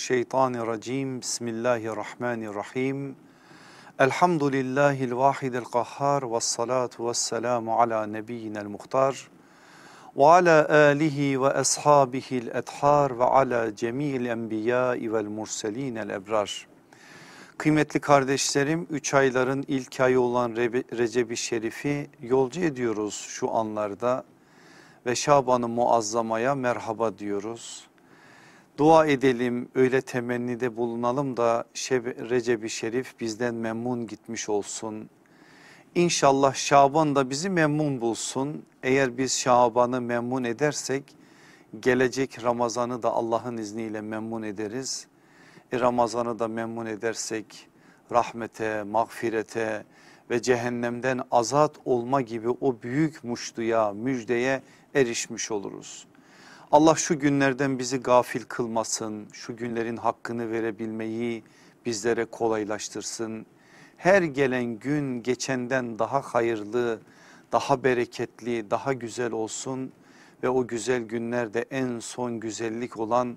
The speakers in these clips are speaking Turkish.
Mineşşeytanirracim. Bismillahirrahmanirrahim. Elhamdülillahil vahidil kahhar ve salatu ve selamu ala nebiyyinel muhtar. Ve ala alihi ve ashabihil ethar ve ala cemil enbiyai vel murselinel ebrar. Kıymetli kardeşlerim 3 ayların ilk ayı olan Recep-i Şerif'i yolcu ediyoruz şu anlarda ve Şaban-ı Muazzama'ya merhaba diyoruz. Dua edelim öyle temennide bulunalım da Recep-i Şerif bizden memnun gitmiş olsun. İnşallah Şaban da bizi memnun bulsun. Eğer biz Şaban'ı memnun edersek gelecek Ramazan'ı da Allah'ın izniyle memnun ederiz. E Ramazan'ı da memnun edersek rahmete, mağfirete ve cehennemden azat olma gibi o büyük muştuya, müjdeye erişmiş oluruz. Allah şu günlerden bizi gafil kılmasın, şu günlerin hakkını verebilmeyi bizlere kolaylaştırsın. Her gelen gün geçenden daha hayırlı, daha bereketli, daha güzel olsun ve o güzel günlerde en son güzellik olan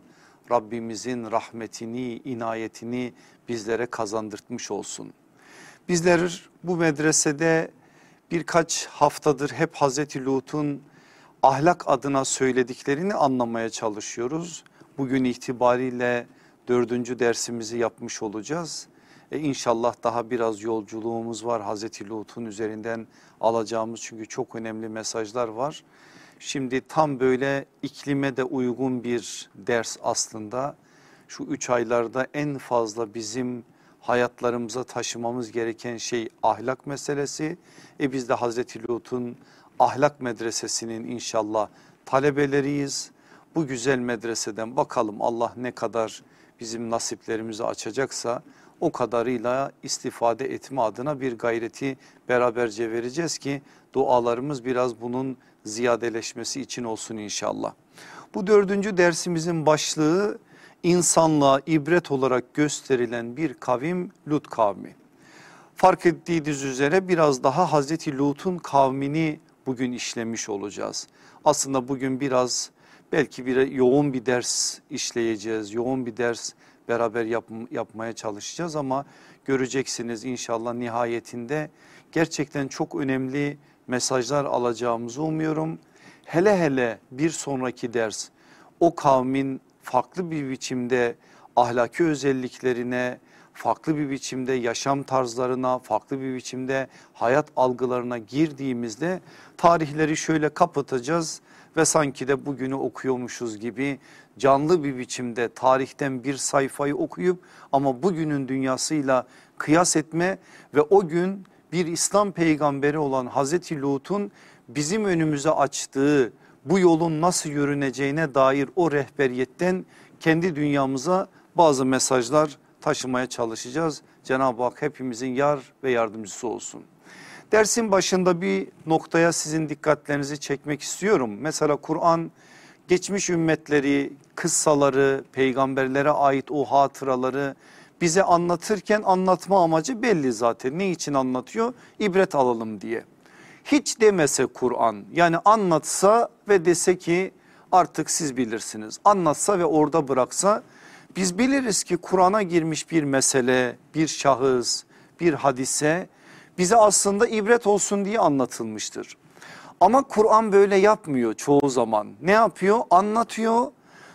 Rabbimizin rahmetini, inayetini bizlere kazandırtmış olsun. Bizler bu medresede birkaç haftadır hep Hazreti Lut'un ahlak adına söylediklerini anlamaya çalışıyoruz. Bugün itibariyle dördüncü dersimizi yapmış olacağız. E inşallah daha biraz yolculuğumuz var Hazreti Lut'un üzerinden alacağımız çünkü çok önemli mesajlar var. Şimdi tam böyle iklime de uygun bir ders aslında. Şu üç aylarda en fazla bizim hayatlarımıza taşımamız gereken şey ahlak meselesi. E biz de Hazreti Lut'un ahlak medresesinin inşallah talebeleriyiz. Bu güzel medreseden bakalım Allah ne kadar bizim nasiplerimizi açacaksa o kadarıyla istifade etme adına bir gayreti beraberce vereceğiz ki dualarımız biraz bunun ziyadeleşmesi için olsun inşallah. Bu dördüncü dersimizin başlığı insanlığa ibret olarak gösterilen bir kavim Lut kavmi. Fark ettiğiniz üzere biraz daha Hazreti Lut'un kavmini bugün işlemiş olacağız. Aslında bugün biraz belki bir yoğun bir ders işleyeceğiz. Yoğun bir ders beraber yap, yapmaya çalışacağız ama göreceksiniz inşallah nihayetinde gerçekten çok önemli mesajlar alacağımızı umuyorum. Hele hele bir sonraki ders o kavmin farklı bir biçimde ahlaki özelliklerine, farklı bir biçimde yaşam tarzlarına, farklı bir biçimde hayat algılarına girdiğimizde tarihleri şöyle kapatacağız ve sanki de bugünü okuyormuşuz gibi canlı bir biçimde tarihten bir sayfayı okuyup ama bugünün dünyasıyla kıyas etme ve o gün bir İslam peygamberi olan Hazreti Lut'un bizim önümüze açtığı bu yolun nasıl yürüneceğine dair o rehberiyetten kendi dünyamıza bazı mesajlar taşımaya çalışacağız. Cenab-ı Hak hepimizin yar ve yardımcısı olsun. Dersin başında bir noktaya sizin dikkatlerinizi çekmek istiyorum. Mesela Kur'an geçmiş ümmetleri, kıssaları, peygamberlere ait o hatıraları bize anlatırken anlatma amacı belli zaten. Ne için anlatıyor? İbret alalım diye. Hiç demese Kur'an yani anlatsa ve dese ki artık siz bilirsiniz. Anlatsa ve orada bıraksa biz biliriz ki Kur'an'a girmiş bir mesele, bir şahıs, bir hadise bize aslında ibret olsun diye anlatılmıştır. Ama Kur'an böyle yapmıyor çoğu zaman. Ne yapıyor? Anlatıyor.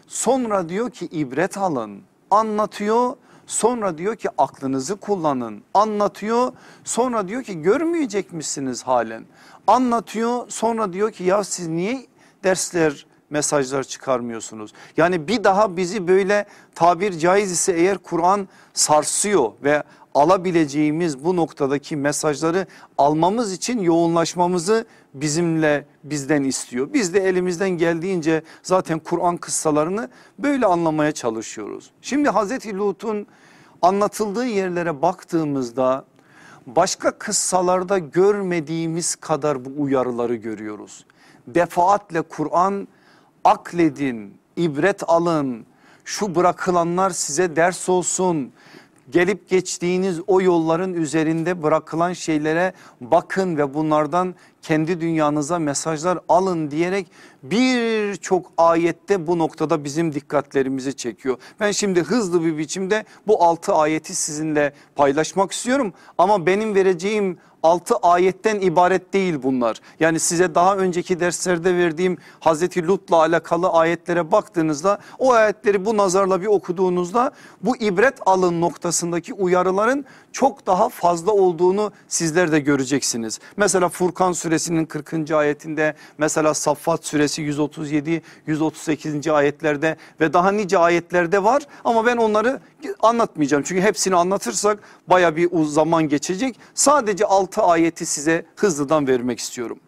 Sonra diyor ki ibret alın. Anlatıyor. Sonra diyor ki aklınızı kullanın. Anlatıyor. Sonra diyor ki görmeyecek misiniz halen? Anlatıyor. Sonra diyor ki ya siz niye dersler mesajlar çıkarmıyorsunuz? Yani bir daha bizi böyle tabir caiz ise eğer Kur'an sarsıyor ve alabileceğimiz bu noktadaki mesajları almamız için yoğunlaşmamızı bizimle bizden istiyor. Biz de elimizden geldiğince zaten Kur'an kıssalarını böyle anlamaya çalışıyoruz. Şimdi Hazreti Lut'un anlatıldığı yerlere baktığımızda başka kıssalarda görmediğimiz kadar bu uyarıları görüyoruz. Defaatle Kur'an akledin, ibret alın, şu bırakılanlar size ders olsun. Gelip geçtiğiniz o yolların üzerinde bırakılan şeylere bakın ve bunlardan kendi dünyanıza mesajlar alın diyerek birçok ayette bu noktada bizim dikkatlerimizi çekiyor. Ben şimdi hızlı bir biçimde bu altı ayeti sizinle paylaşmak istiyorum ama benim vereceğim 6 ayetten ibaret değil bunlar. Yani size daha önceki derslerde verdiğim Hazreti Lut'la alakalı ayetlere baktığınızda o ayetleri bu nazarla bir okuduğunuzda bu ibret alın noktasındaki uyarıların çok daha fazla olduğunu sizler de göreceksiniz. Mesela Furkan suresinin 40. ayetinde mesela Saffat suresi 137 138. ayetlerde ve daha nice ayetlerde var ama ben onları anlatmayacağım. Çünkü hepsini anlatırsak baya bir zaman geçecek. Sadece 6 ayeti size hızlıdan vermek istiyorum.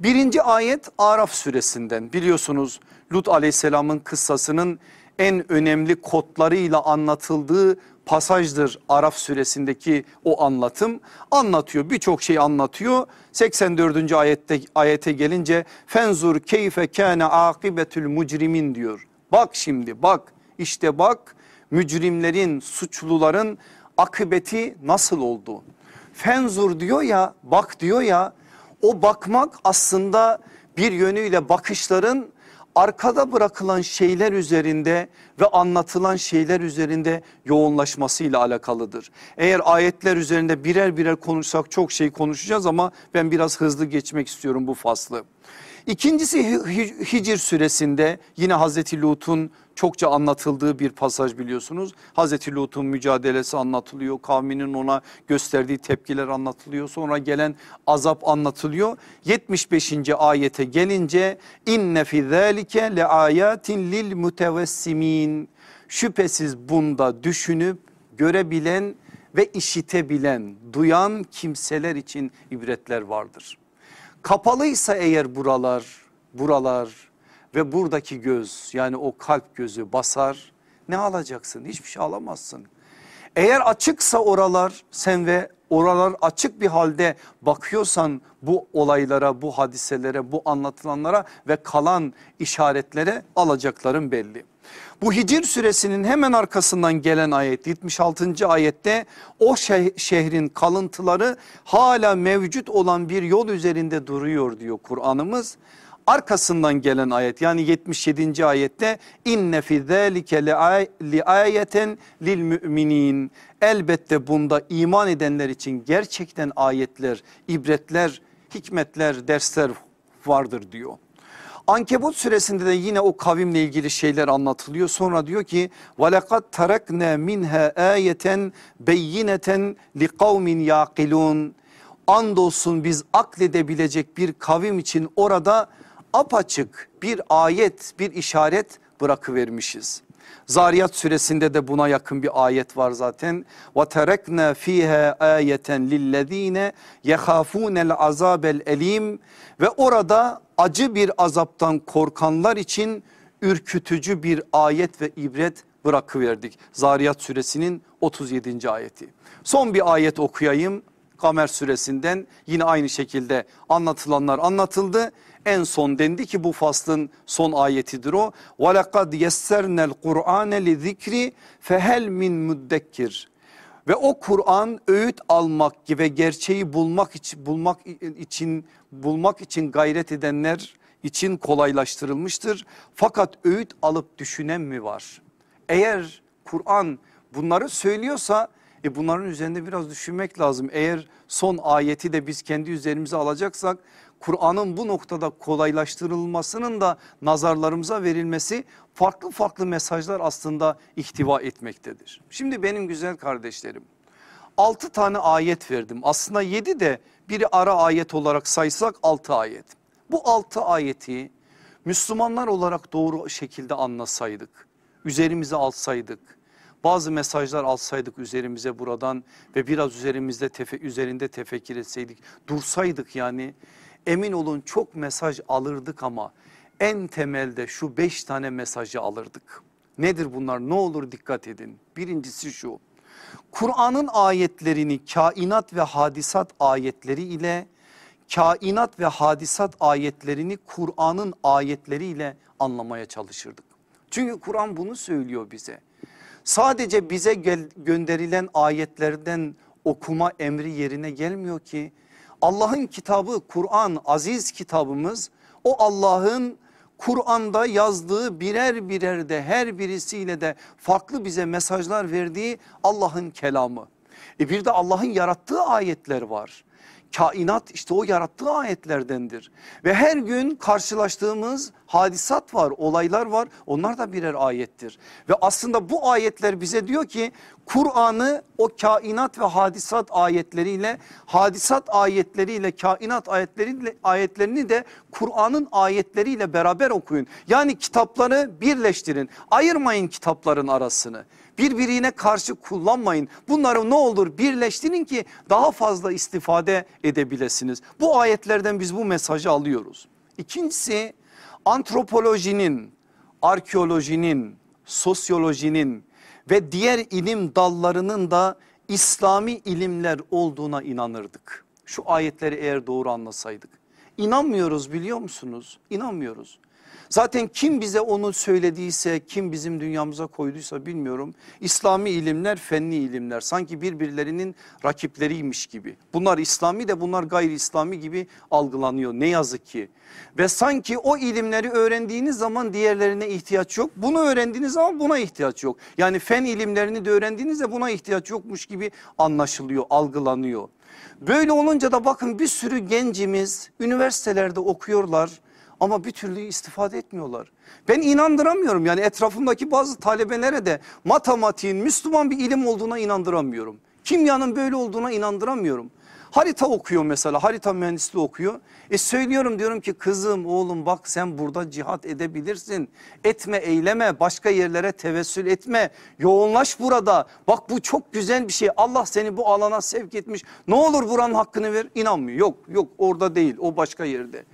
Birinci ayet Araf suresinden biliyorsunuz Lut aleyhisselamın kıssasının en önemli kodlarıyla anlatıldığı pasajdır Araf suresindeki o anlatım anlatıyor birçok şey anlatıyor 84. ayette ayete gelince fenzur keyfe kâne akibetül mucrimin diyor bak şimdi bak işte bak mücrimlerin suçluların akıbeti nasıl oldu fenzur diyor ya bak diyor ya o bakmak aslında bir yönüyle bakışların arkada bırakılan şeyler üzerinde ve anlatılan şeyler üzerinde yoğunlaşmasıyla alakalıdır. Eğer ayetler üzerinde birer birer konuşsak çok şey konuşacağız ama ben biraz hızlı geçmek istiyorum bu faslı. İkincisi Hicr süresinde yine Hazreti Lut'un çokça anlatıldığı bir pasaj biliyorsunuz. Hazreti Lut'un mücadelesi anlatılıyor. Kavminin ona gösterdiği tepkiler anlatılıyor. Sonra gelen azap anlatılıyor. 75. ayete gelince inne fi zalike le ayatin lil mutevessimin. Şüphesiz bunda düşünüp görebilen ve işitebilen, duyan kimseler için ibretler vardır. Kapalıysa eğer buralar, buralar ve buradaki göz yani o kalp gözü basar ne alacaksın? Hiçbir şey alamazsın. Eğer açıksa oralar sen ve oralar açık bir halde bakıyorsan bu olaylara, bu hadiselere, bu anlatılanlara ve kalan işaretlere alacakların belli. Bu Hicr suresinin hemen arkasından gelen ayet 76. ayette o şehrin kalıntıları hala mevcut olan bir yol üzerinde duruyor diyor Kur'an'ımız Arkasından gelen ayet yani 77. ayette inne fi zalike li ayeten lil müminin. Elbette bunda iman edenler için gerçekten ayetler, ibretler, hikmetler, dersler vardır diyor. Ankebut suresinde de yine o kavimle ilgili şeyler anlatılıyor. Sonra diyor ki وَلَقَدْ تَرَكْنَا مِنْهَا آيَةً بَيِّنَةً لِقَوْمٍ يَعْقِلُونَ Andolsun biz akledebilecek bir kavim için orada apaçık bir ayet bir işaret bırakıvermişiz. Zariyat suresinde de buna yakın bir ayet var zaten. Terekna fiha ayeten lillezine yehafûnel azabel elim ve orada acı bir azaptan korkanlar için ürkütücü bir ayet ve ibret bırakıverdik. Zariyat suresinin 37. ayeti. Son bir ayet okuyayım. Kamer suresinden yine aynı şekilde anlatılanlar anlatıldı. En son dendi ki bu faslın son ayetidir o. وَلَقَدْ يَسَّرْنَا الْقُرْآنَ لِذِكْرِ فَهَلْ min müddekir. Ve o Kur'an öğüt almak ve gerçeği bulmak için bulmak için bulmak için gayret edenler için kolaylaştırılmıştır. Fakat öğüt alıp düşünen mi var? Eğer Kur'an bunları söylüyorsa e bunların üzerinde biraz düşünmek lazım. Eğer son ayeti de biz kendi üzerimize alacaksak Kur'an'ın bu noktada kolaylaştırılmasının da nazarlarımıza verilmesi farklı farklı mesajlar aslında ihtiva etmektedir. Şimdi benim güzel kardeşlerim 6 tane ayet verdim aslında 7 de biri ara ayet olarak saysak 6 ayet. Bu 6 ayeti Müslümanlar olarak doğru şekilde anlasaydık üzerimize alsaydık bazı mesajlar alsaydık üzerimize buradan ve biraz üzerimizde tefe, üzerinde tefekkür etseydik dursaydık yani emin olun çok mesaj alırdık ama en temelde şu beş tane mesajı alırdık. Nedir bunlar ne olur dikkat edin. Birincisi şu Kur'an'ın ayetlerini kainat ve hadisat ayetleri ile kainat ve hadisat ayetlerini Kur'an'ın ayetleriyle anlamaya çalışırdık. Çünkü Kur'an bunu söylüyor bize. Sadece bize gönderilen ayetlerden okuma emri yerine gelmiyor ki Allah'ın kitabı Kur'an aziz kitabımız o Allah'ın Kur'an'da yazdığı birer birer de her birisiyle de farklı bize mesajlar verdiği Allah'ın kelamı. E bir de Allah'ın yarattığı ayetler var. Kainat işte o yarattığı ayetlerdendir. Ve her gün karşılaştığımız hadisat var, olaylar var. Onlar da birer ayettir. Ve aslında bu ayetler bize diyor ki Kur'an'ı o kainat ve hadisat ayetleriyle, hadisat ayetleriyle, kainat ayetleriyle ayetlerini de Kur'an'ın ayetleriyle beraber okuyun. Yani kitapları birleştirin. Ayırmayın kitapların arasını. Birbirine karşı kullanmayın. Bunları ne olur birleştirin ki daha fazla istifade edebilesiniz. Bu ayetlerden biz bu mesajı alıyoruz. İkincisi antropolojinin, arkeolojinin, sosyolojinin ve diğer ilim dallarının da İslami ilimler olduğuna inanırdık. Şu ayetleri eğer doğru anlasaydık. İnanmıyoruz biliyor musunuz? İnanmıyoruz. Zaten kim bize onu söylediyse kim bizim dünyamıza koyduysa bilmiyorum. İslami ilimler fenni ilimler sanki birbirlerinin rakipleriymiş gibi. Bunlar İslami de bunlar gayri İslami gibi algılanıyor ne yazık ki. Ve sanki o ilimleri öğrendiğiniz zaman diğerlerine ihtiyaç yok. Bunu öğrendiğiniz zaman buna ihtiyaç yok. Yani fen ilimlerini de öğrendiğinizde buna ihtiyaç yokmuş gibi anlaşılıyor algılanıyor. Böyle olunca da bakın bir sürü gencimiz üniversitelerde okuyorlar ama bir türlü istifade etmiyorlar. Ben inandıramıyorum yani etrafımdaki bazı talebelere de matematiğin Müslüman bir ilim olduğuna inandıramıyorum. Kimyanın böyle olduğuna inandıramıyorum. Harita okuyor mesela harita mühendisliği okuyor. E söylüyorum diyorum ki kızım oğlum bak sen burada cihat edebilirsin. Etme eyleme başka yerlere tevessül etme. Yoğunlaş burada. Bak bu çok güzel bir şey. Allah seni bu alana sevk etmiş. Ne olur buranın hakkını ver. İnanmıyor. Yok yok orada değil o başka yerde.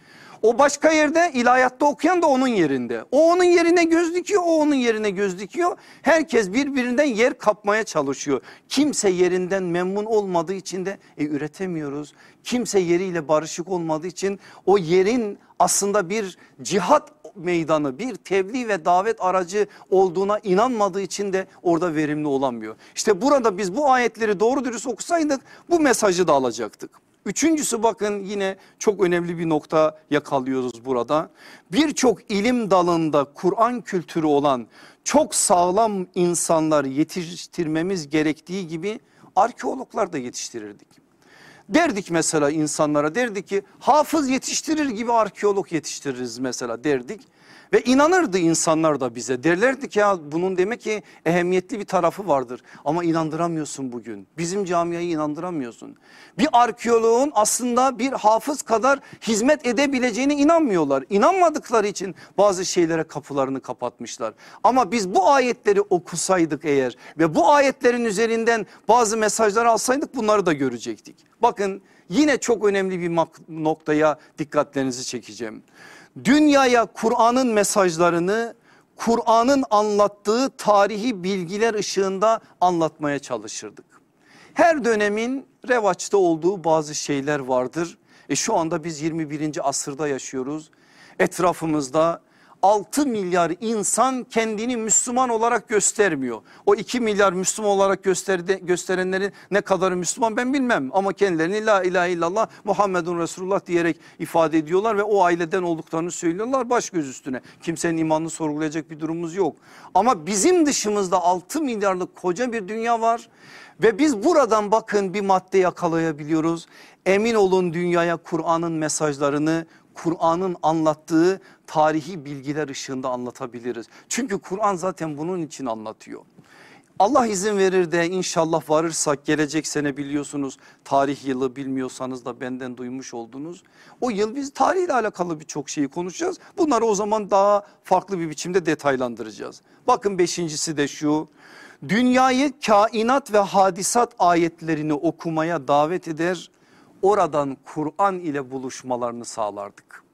O başka yerde ilahiyatta okuyan da onun yerinde. O onun yerine göz dikiyor, o onun yerine göz dikiyor. Herkes birbirinden yer kapmaya çalışıyor. Kimse yerinden memnun olmadığı için de e, üretemiyoruz. Kimse yeriyle barışık olmadığı için o yerin aslında bir cihat meydanı bir tebliğ ve davet aracı olduğuna inanmadığı için de orada verimli olamıyor. İşte burada biz bu ayetleri doğru dürüst okusaydık bu mesajı da alacaktık. Üçüncüsü bakın yine çok önemli bir nokta yakalıyoruz burada. Birçok ilim dalında Kur'an kültürü olan çok sağlam insanlar yetiştirmemiz gerektiği gibi arkeologlar da yetiştirirdik. Derdik mesela insanlara derdik ki hafız yetiştirir gibi arkeolog yetiştiririz mesela derdik. Ve inanırdı insanlar da bize derlerdi ki ya bunun demek ki ehemmiyetli bir tarafı vardır. Ama inandıramıyorsun bugün bizim camiayı inandıramıyorsun. Bir arkeoloğun aslında bir hafız kadar hizmet edebileceğine inanmıyorlar. İnanmadıkları için bazı şeylere kapılarını kapatmışlar. Ama biz bu ayetleri okusaydık eğer ve bu ayetlerin üzerinden bazı mesajlar alsaydık bunları da görecektik. Bakın yine çok önemli bir noktaya dikkatlerinizi çekeceğim dünyaya Kur'an'ın mesajlarını Kur'an'ın anlattığı tarihi bilgiler ışığında anlatmaya çalışırdık. Her dönemin revaçta olduğu bazı şeyler vardır. E şu anda biz 21. asırda yaşıyoruz. Etrafımızda 6 milyar insan kendini Müslüman olarak göstermiyor. O 2 milyar Müslüman olarak gösterdi, gösterenlerin ne kadarı Müslüman ben bilmem. Ama kendilerini la ilahe illallah Muhammedun Resulullah diyerek ifade ediyorlar ve o aileden olduklarını söylüyorlar baş göz üstüne. Kimsenin imanını sorgulayacak bir durumumuz yok. Ama bizim dışımızda 6 milyarlık koca bir dünya var. Ve biz buradan bakın bir madde yakalayabiliyoruz. Emin olun dünyaya Kur'an'ın mesajlarını Kur'an'ın anlattığı tarihi bilgiler ışığında anlatabiliriz. Çünkü Kur'an zaten bunun için anlatıyor. Allah izin verir de inşallah varırsak gelecek sene biliyorsunuz tarih yılı bilmiyorsanız da benden duymuş oldunuz. O yıl biz tarihle alakalı birçok şeyi konuşacağız. Bunları o zaman daha farklı bir biçimde detaylandıracağız. Bakın beşincisi de şu dünyayı kainat ve hadisat ayetlerini okumaya davet eder oradan Kur'an ile buluşmalarını sağlardık.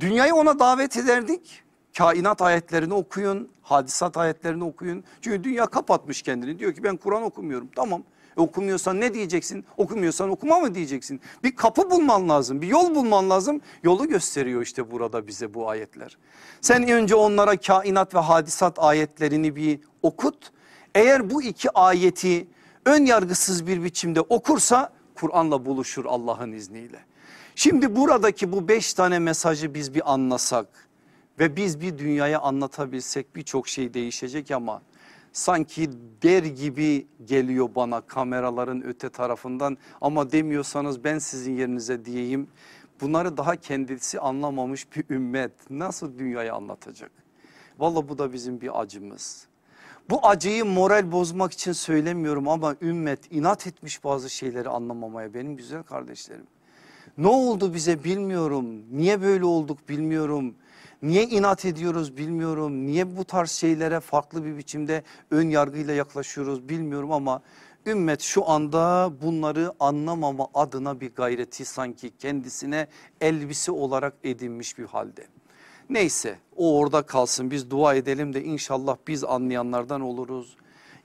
Dünyayı ona davet ederdik. Kainat ayetlerini okuyun, hadisat ayetlerini okuyun. Çünkü dünya kapatmış kendini. Diyor ki ben Kur'an okumuyorum. Tamam. E okumuyorsan ne diyeceksin? Okumuyorsan okuma mı diyeceksin? Bir kapı bulman lazım, bir yol bulman lazım. Yolu gösteriyor işte burada bize bu ayetler. Sen önce onlara kainat ve hadisat ayetlerini bir okut. Eğer bu iki ayeti ön yargısız bir biçimde okursa Kur'an'la buluşur Allah'ın izniyle. Şimdi buradaki bu beş tane mesajı biz bir anlasak ve biz bir dünyaya anlatabilsek birçok şey değişecek ama sanki der gibi geliyor bana kameraların öte tarafından ama demiyorsanız ben sizin yerinize diyeyim. Bunları daha kendisi anlamamış bir ümmet nasıl dünyaya anlatacak? Valla bu da bizim bir acımız. Bu acıyı moral bozmak için söylemiyorum ama ümmet inat etmiş bazı şeyleri anlamamaya benim güzel kardeşlerim. Ne oldu bize bilmiyorum. Niye böyle olduk bilmiyorum. Niye inat ediyoruz bilmiyorum. Niye bu tarz şeylere farklı bir biçimde ön yargıyla yaklaşıyoruz bilmiyorum ama ümmet şu anda bunları anlamama adına bir gayreti sanki kendisine elbise olarak edinmiş bir halde. Neyse o orada kalsın biz dua edelim de inşallah biz anlayanlardan oluruz.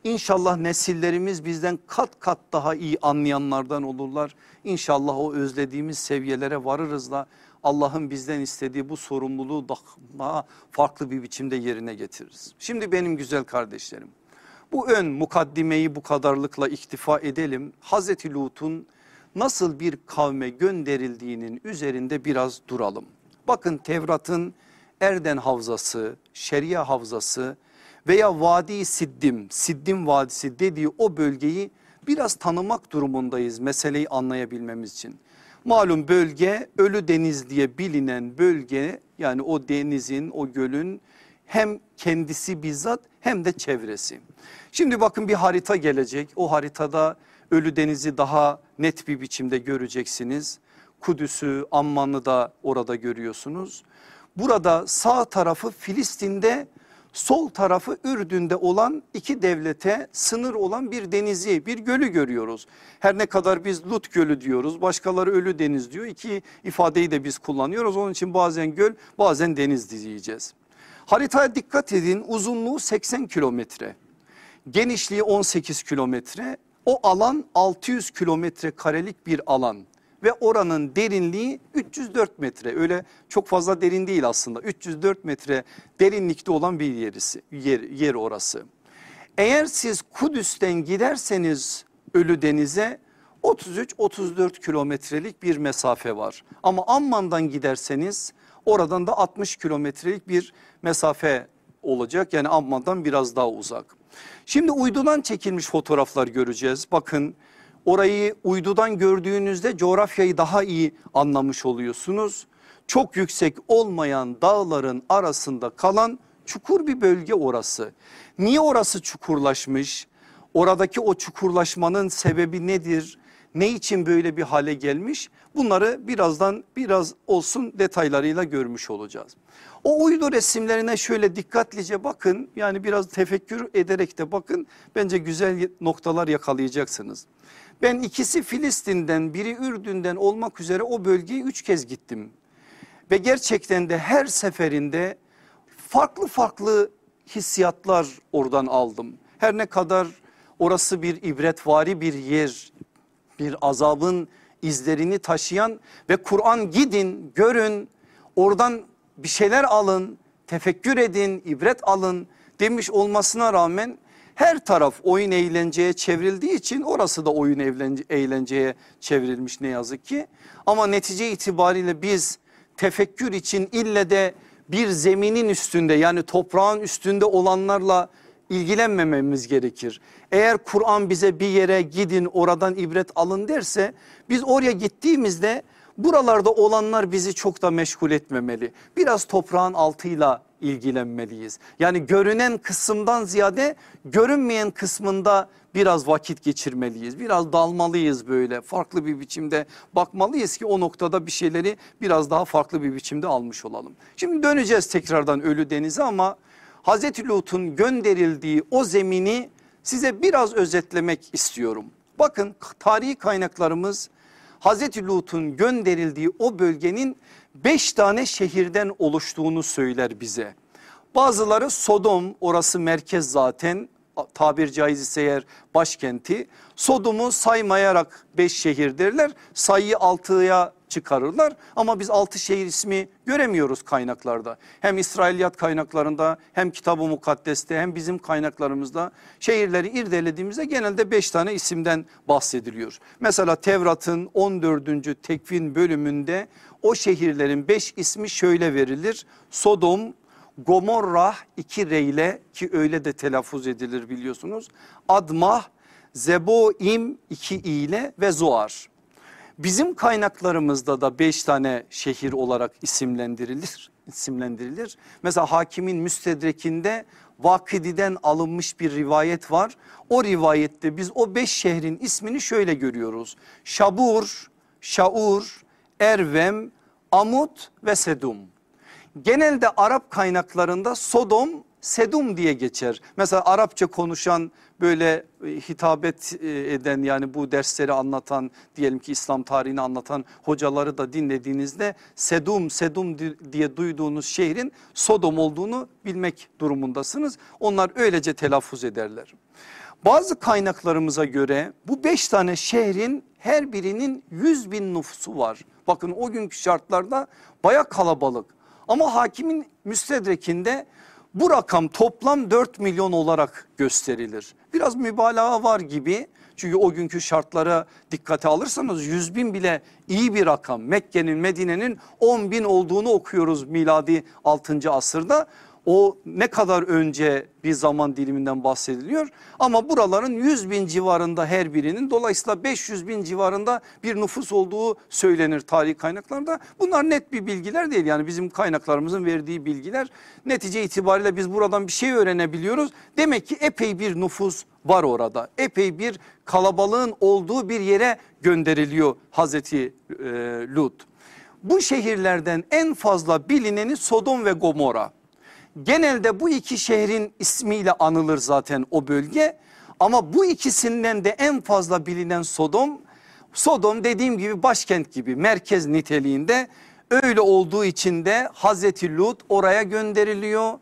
İnşallah nesillerimiz bizden kat kat daha iyi anlayanlardan olurlar. İnşallah o özlediğimiz seviyelere varırız da Allah'ın bizden istediği bu sorumluluğu daha farklı bir biçimde yerine getiririz. Şimdi benim güzel kardeşlerim bu ön mukaddimeyi bu kadarlıkla iktifa edelim. Hazreti Lut'un nasıl bir kavme gönderildiğinin üzerinde biraz duralım. Bakın Tevrat'ın Erden Havzası, Şeria Havzası veya Vadi Siddim, Siddim Vadisi dediği o bölgeyi biraz tanımak durumundayız meseleyi anlayabilmemiz için. Malum bölge Ölü Deniz diye bilinen bölge yani o denizin o gölün hem kendisi bizzat hem de çevresi. Şimdi bakın bir harita gelecek o haritada Ölü Deniz'i daha net bir biçimde göreceksiniz. Kudüs'ü Amman'ı da orada görüyorsunuz. Burada sağ tarafı Filistin'de sol tarafı Ürdün'de olan iki devlete sınır olan bir denizi bir gölü görüyoruz. Her ne kadar biz Lut Gölü diyoruz başkaları Ölü Deniz diyor iki ifadeyi de biz kullanıyoruz. Onun için bazen göl bazen deniz diyeceğiz. Haritaya dikkat edin uzunluğu 80 kilometre genişliği 18 kilometre o alan 600 kilometre karelik bir alan ve oranın derinliği 304 metre öyle çok fazla derin değil aslında 304 metre derinlikte olan bir yerisi, yer, yer orası. Eğer siz Kudüs'ten giderseniz Ölü Deniz'e 33-34 kilometrelik bir mesafe var. Ama Amman'dan giderseniz oradan da 60 kilometrelik bir mesafe olacak. Yani Amman'dan biraz daha uzak. Şimdi uydudan çekilmiş fotoğraflar göreceğiz. Bakın orayı uydudan gördüğünüzde coğrafyayı daha iyi anlamış oluyorsunuz. Çok yüksek olmayan dağların arasında kalan çukur bir bölge orası. Niye orası çukurlaşmış? Oradaki o çukurlaşmanın sebebi nedir? Ne için böyle bir hale gelmiş? Bunları birazdan biraz olsun detaylarıyla görmüş olacağız. O uydu resimlerine şöyle dikkatlice bakın yani biraz tefekkür ederek de bakın bence güzel noktalar yakalayacaksınız. Ben ikisi Filistin'den biri Ürdün'den olmak üzere o bölgeye üç kez gittim. Ve gerçekten de her seferinde farklı farklı hissiyatlar oradan aldım. Her ne kadar orası bir ibretvari bir yer, bir azabın izlerini taşıyan ve Kur'an gidin görün oradan bir şeyler alın tefekkür edin ibret alın demiş olmasına rağmen her taraf oyun eğlenceye çevrildiği için orası da oyun eğlenceye çevrilmiş ne yazık ki. Ama netice itibariyle biz tefekkür için ille de bir zeminin üstünde yani toprağın üstünde olanlarla ilgilenmememiz gerekir. Eğer Kur'an bize bir yere gidin oradan ibret alın derse biz oraya gittiğimizde buralarda olanlar bizi çok da meşgul etmemeli. Biraz toprağın altıyla ilgilenmeliyiz. Yani görünen kısımdan ziyade görünmeyen kısmında biraz vakit geçirmeliyiz. Biraz dalmalıyız böyle farklı bir biçimde bakmalıyız ki o noktada bir şeyleri biraz daha farklı bir biçimde almış olalım. Şimdi döneceğiz tekrardan Ölü Deniz'e ama Hazreti Lut'un gönderildiği o zemini size biraz özetlemek istiyorum. Bakın tarihi kaynaklarımız Hazreti Lut'un gönderildiği o bölgenin beş tane şehirden oluştuğunu söyler bize. Bazıları Sodom orası merkez zaten tabir caizse eğer başkenti. Sodom'u saymayarak beş şehir derler sayıyı altıya çıkarırlar. Ama biz altı şehir ismi göremiyoruz kaynaklarda. Hem İsrailiyat kaynaklarında hem Kitab-ı Mukaddes'te hem bizim kaynaklarımızda şehirleri irdelediğimizde genelde beş tane isimden bahsediliyor. Mesela Tevrat'ın 14. tekvin bölümünde o şehirlerin beş ismi şöyle verilir. Sodom, Gomorrah iki reyle ki öyle de telaffuz edilir biliyorsunuz. Admah, Zeboim iki ile ve Zoar. Bizim kaynaklarımızda da beş tane şehir olarak isimlendirilir. isimlendirilir. Mesela hakimin müstedrekinde Vakıdi'den alınmış bir rivayet var. O rivayette biz o beş şehrin ismini şöyle görüyoruz. Şabur, Şaur, Ervem, Amut ve Sedum. Genelde Arap kaynaklarında Sodom, Sedum diye geçer. Mesela Arapça konuşan böyle e, hitabet e, eden yani bu dersleri anlatan diyelim ki İslam tarihini anlatan hocaları da dinlediğinizde Sedum Sedum diye duyduğunuz şehrin Sodom olduğunu bilmek durumundasınız. Onlar öylece telaffuz ederler. Bazı kaynaklarımıza göre bu beş tane şehrin her birinin yüz bin nüfusu var. Bakın o günkü şartlarda baya kalabalık. Ama hakimin müstedrekinde bu rakam toplam 4 milyon olarak gösterilir. Biraz mübalağa var gibi çünkü o günkü şartlara dikkate alırsanız 100 bin bile iyi bir rakam. Mekke'nin Medine'nin 10 bin olduğunu okuyoruz miladi 6. asırda. O ne kadar önce bir zaman diliminden bahsediliyor ama buraların 100 bin civarında her birinin dolayısıyla 500 bin civarında bir nüfus olduğu söylenir tarih kaynaklarda. Bunlar net bir bilgiler değil yani bizim kaynaklarımızın verdiği bilgiler netice itibariyle biz buradan bir şey öğrenebiliyoruz. Demek ki epey bir nüfus var orada epey bir kalabalığın olduğu bir yere gönderiliyor Hazreti e, Lut. Bu şehirlerden en fazla bilineni Sodom ve Gomorra. Genelde bu iki şehrin ismiyle anılır zaten o bölge. Ama bu ikisinden de en fazla bilinen Sodom. Sodom dediğim gibi başkent gibi merkez niteliğinde. Öyle olduğu için de Hazreti Lut oraya gönderiliyor.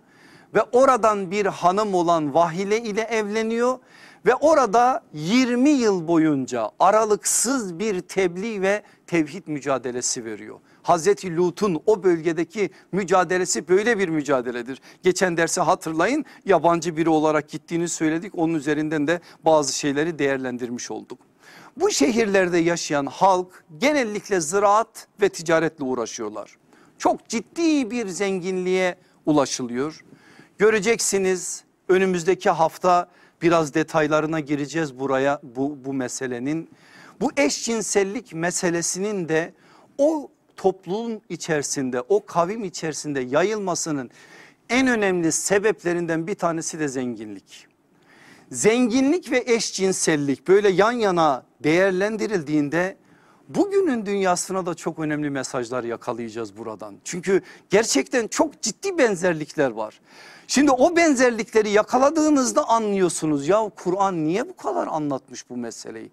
Ve oradan bir hanım olan Vahile ile evleniyor. Ve orada 20 yıl boyunca aralıksız bir tebliğ ve tevhid mücadelesi veriyor. Hazreti Lut'un o bölgedeki mücadelesi böyle bir mücadeledir. Geçen dersi hatırlayın yabancı biri olarak gittiğini söyledik. Onun üzerinden de bazı şeyleri değerlendirmiş olduk. Bu şehirlerde yaşayan halk genellikle ziraat ve ticaretle uğraşıyorlar. Çok ciddi bir zenginliğe ulaşılıyor. Göreceksiniz önümüzdeki hafta biraz detaylarına gireceğiz buraya bu, bu meselenin. Bu eşcinsellik meselesinin de o toplum içerisinde o kavim içerisinde yayılmasının en önemli sebeplerinden bir tanesi de zenginlik. Zenginlik ve eşcinsellik böyle yan yana değerlendirildiğinde bugünün dünyasına da çok önemli mesajlar yakalayacağız buradan. Çünkü gerçekten çok ciddi benzerlikler var. Şimdi o benzerlikleri yakaladığınızda anlıyorsunuz ya Kur'an niye bu kadar anlatmış bu meseleyi?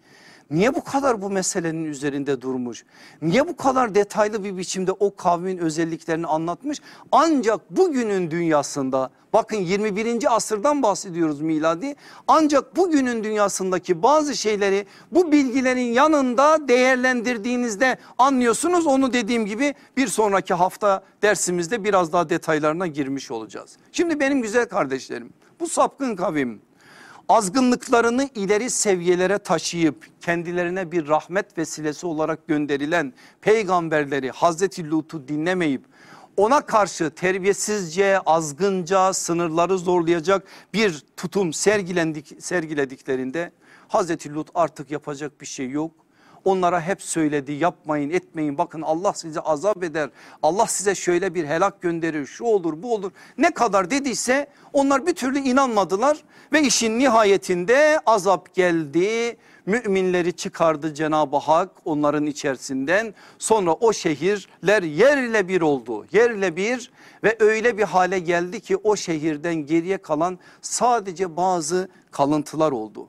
Niye bu kadar bu meselenin üzerinde durmuş? Niye bu kadar detaylı bir biçimde o kavmin özelliklerini anlatmış? Ancak bugünün dünyasında bakın 21. asırdan bahsediyoruz miladi. Ancak bugünün dünyasındaki bazı şeyleri bu bilgilerin yanında değerlendirdiğinizde anlıyorsunuz. Onu dediğim gibi bir sonraki hafta dersimizde biraz daha detaylarına girmiş olacağız. Şimdi benim güzel kardeşlerim bu sapkın kavim azgınlıklarını ileri seviyelere taşıyıp kendilerine bir rahmet vesilesi olarak gönderilen peygamberleri Hazreti Lut'u dinlemeyip ona karşı terbiyesizce, azgınca, sınırları zorlayacak bir tutum sergilendik, sergilediklerinde Hazreti Lut artık yapacak bir şey yok Onlara hep söyledi yapmayın etmeyin bakın Allah size azap eder. Allah size şöyle bir helak gönderir şu olur bu olur. Ne kadar dediyse onlar bir türlü inanmadılar ve işin nihayetinde azap geldi. Müminleri çıkardı Cenab-ı Hak onların içerisinden sonra o şehirler yerle bir oldu yerle bir ve öyle bir hale geldi ki o şehirden geriye kalan sadece bazı kalıntılar oldu.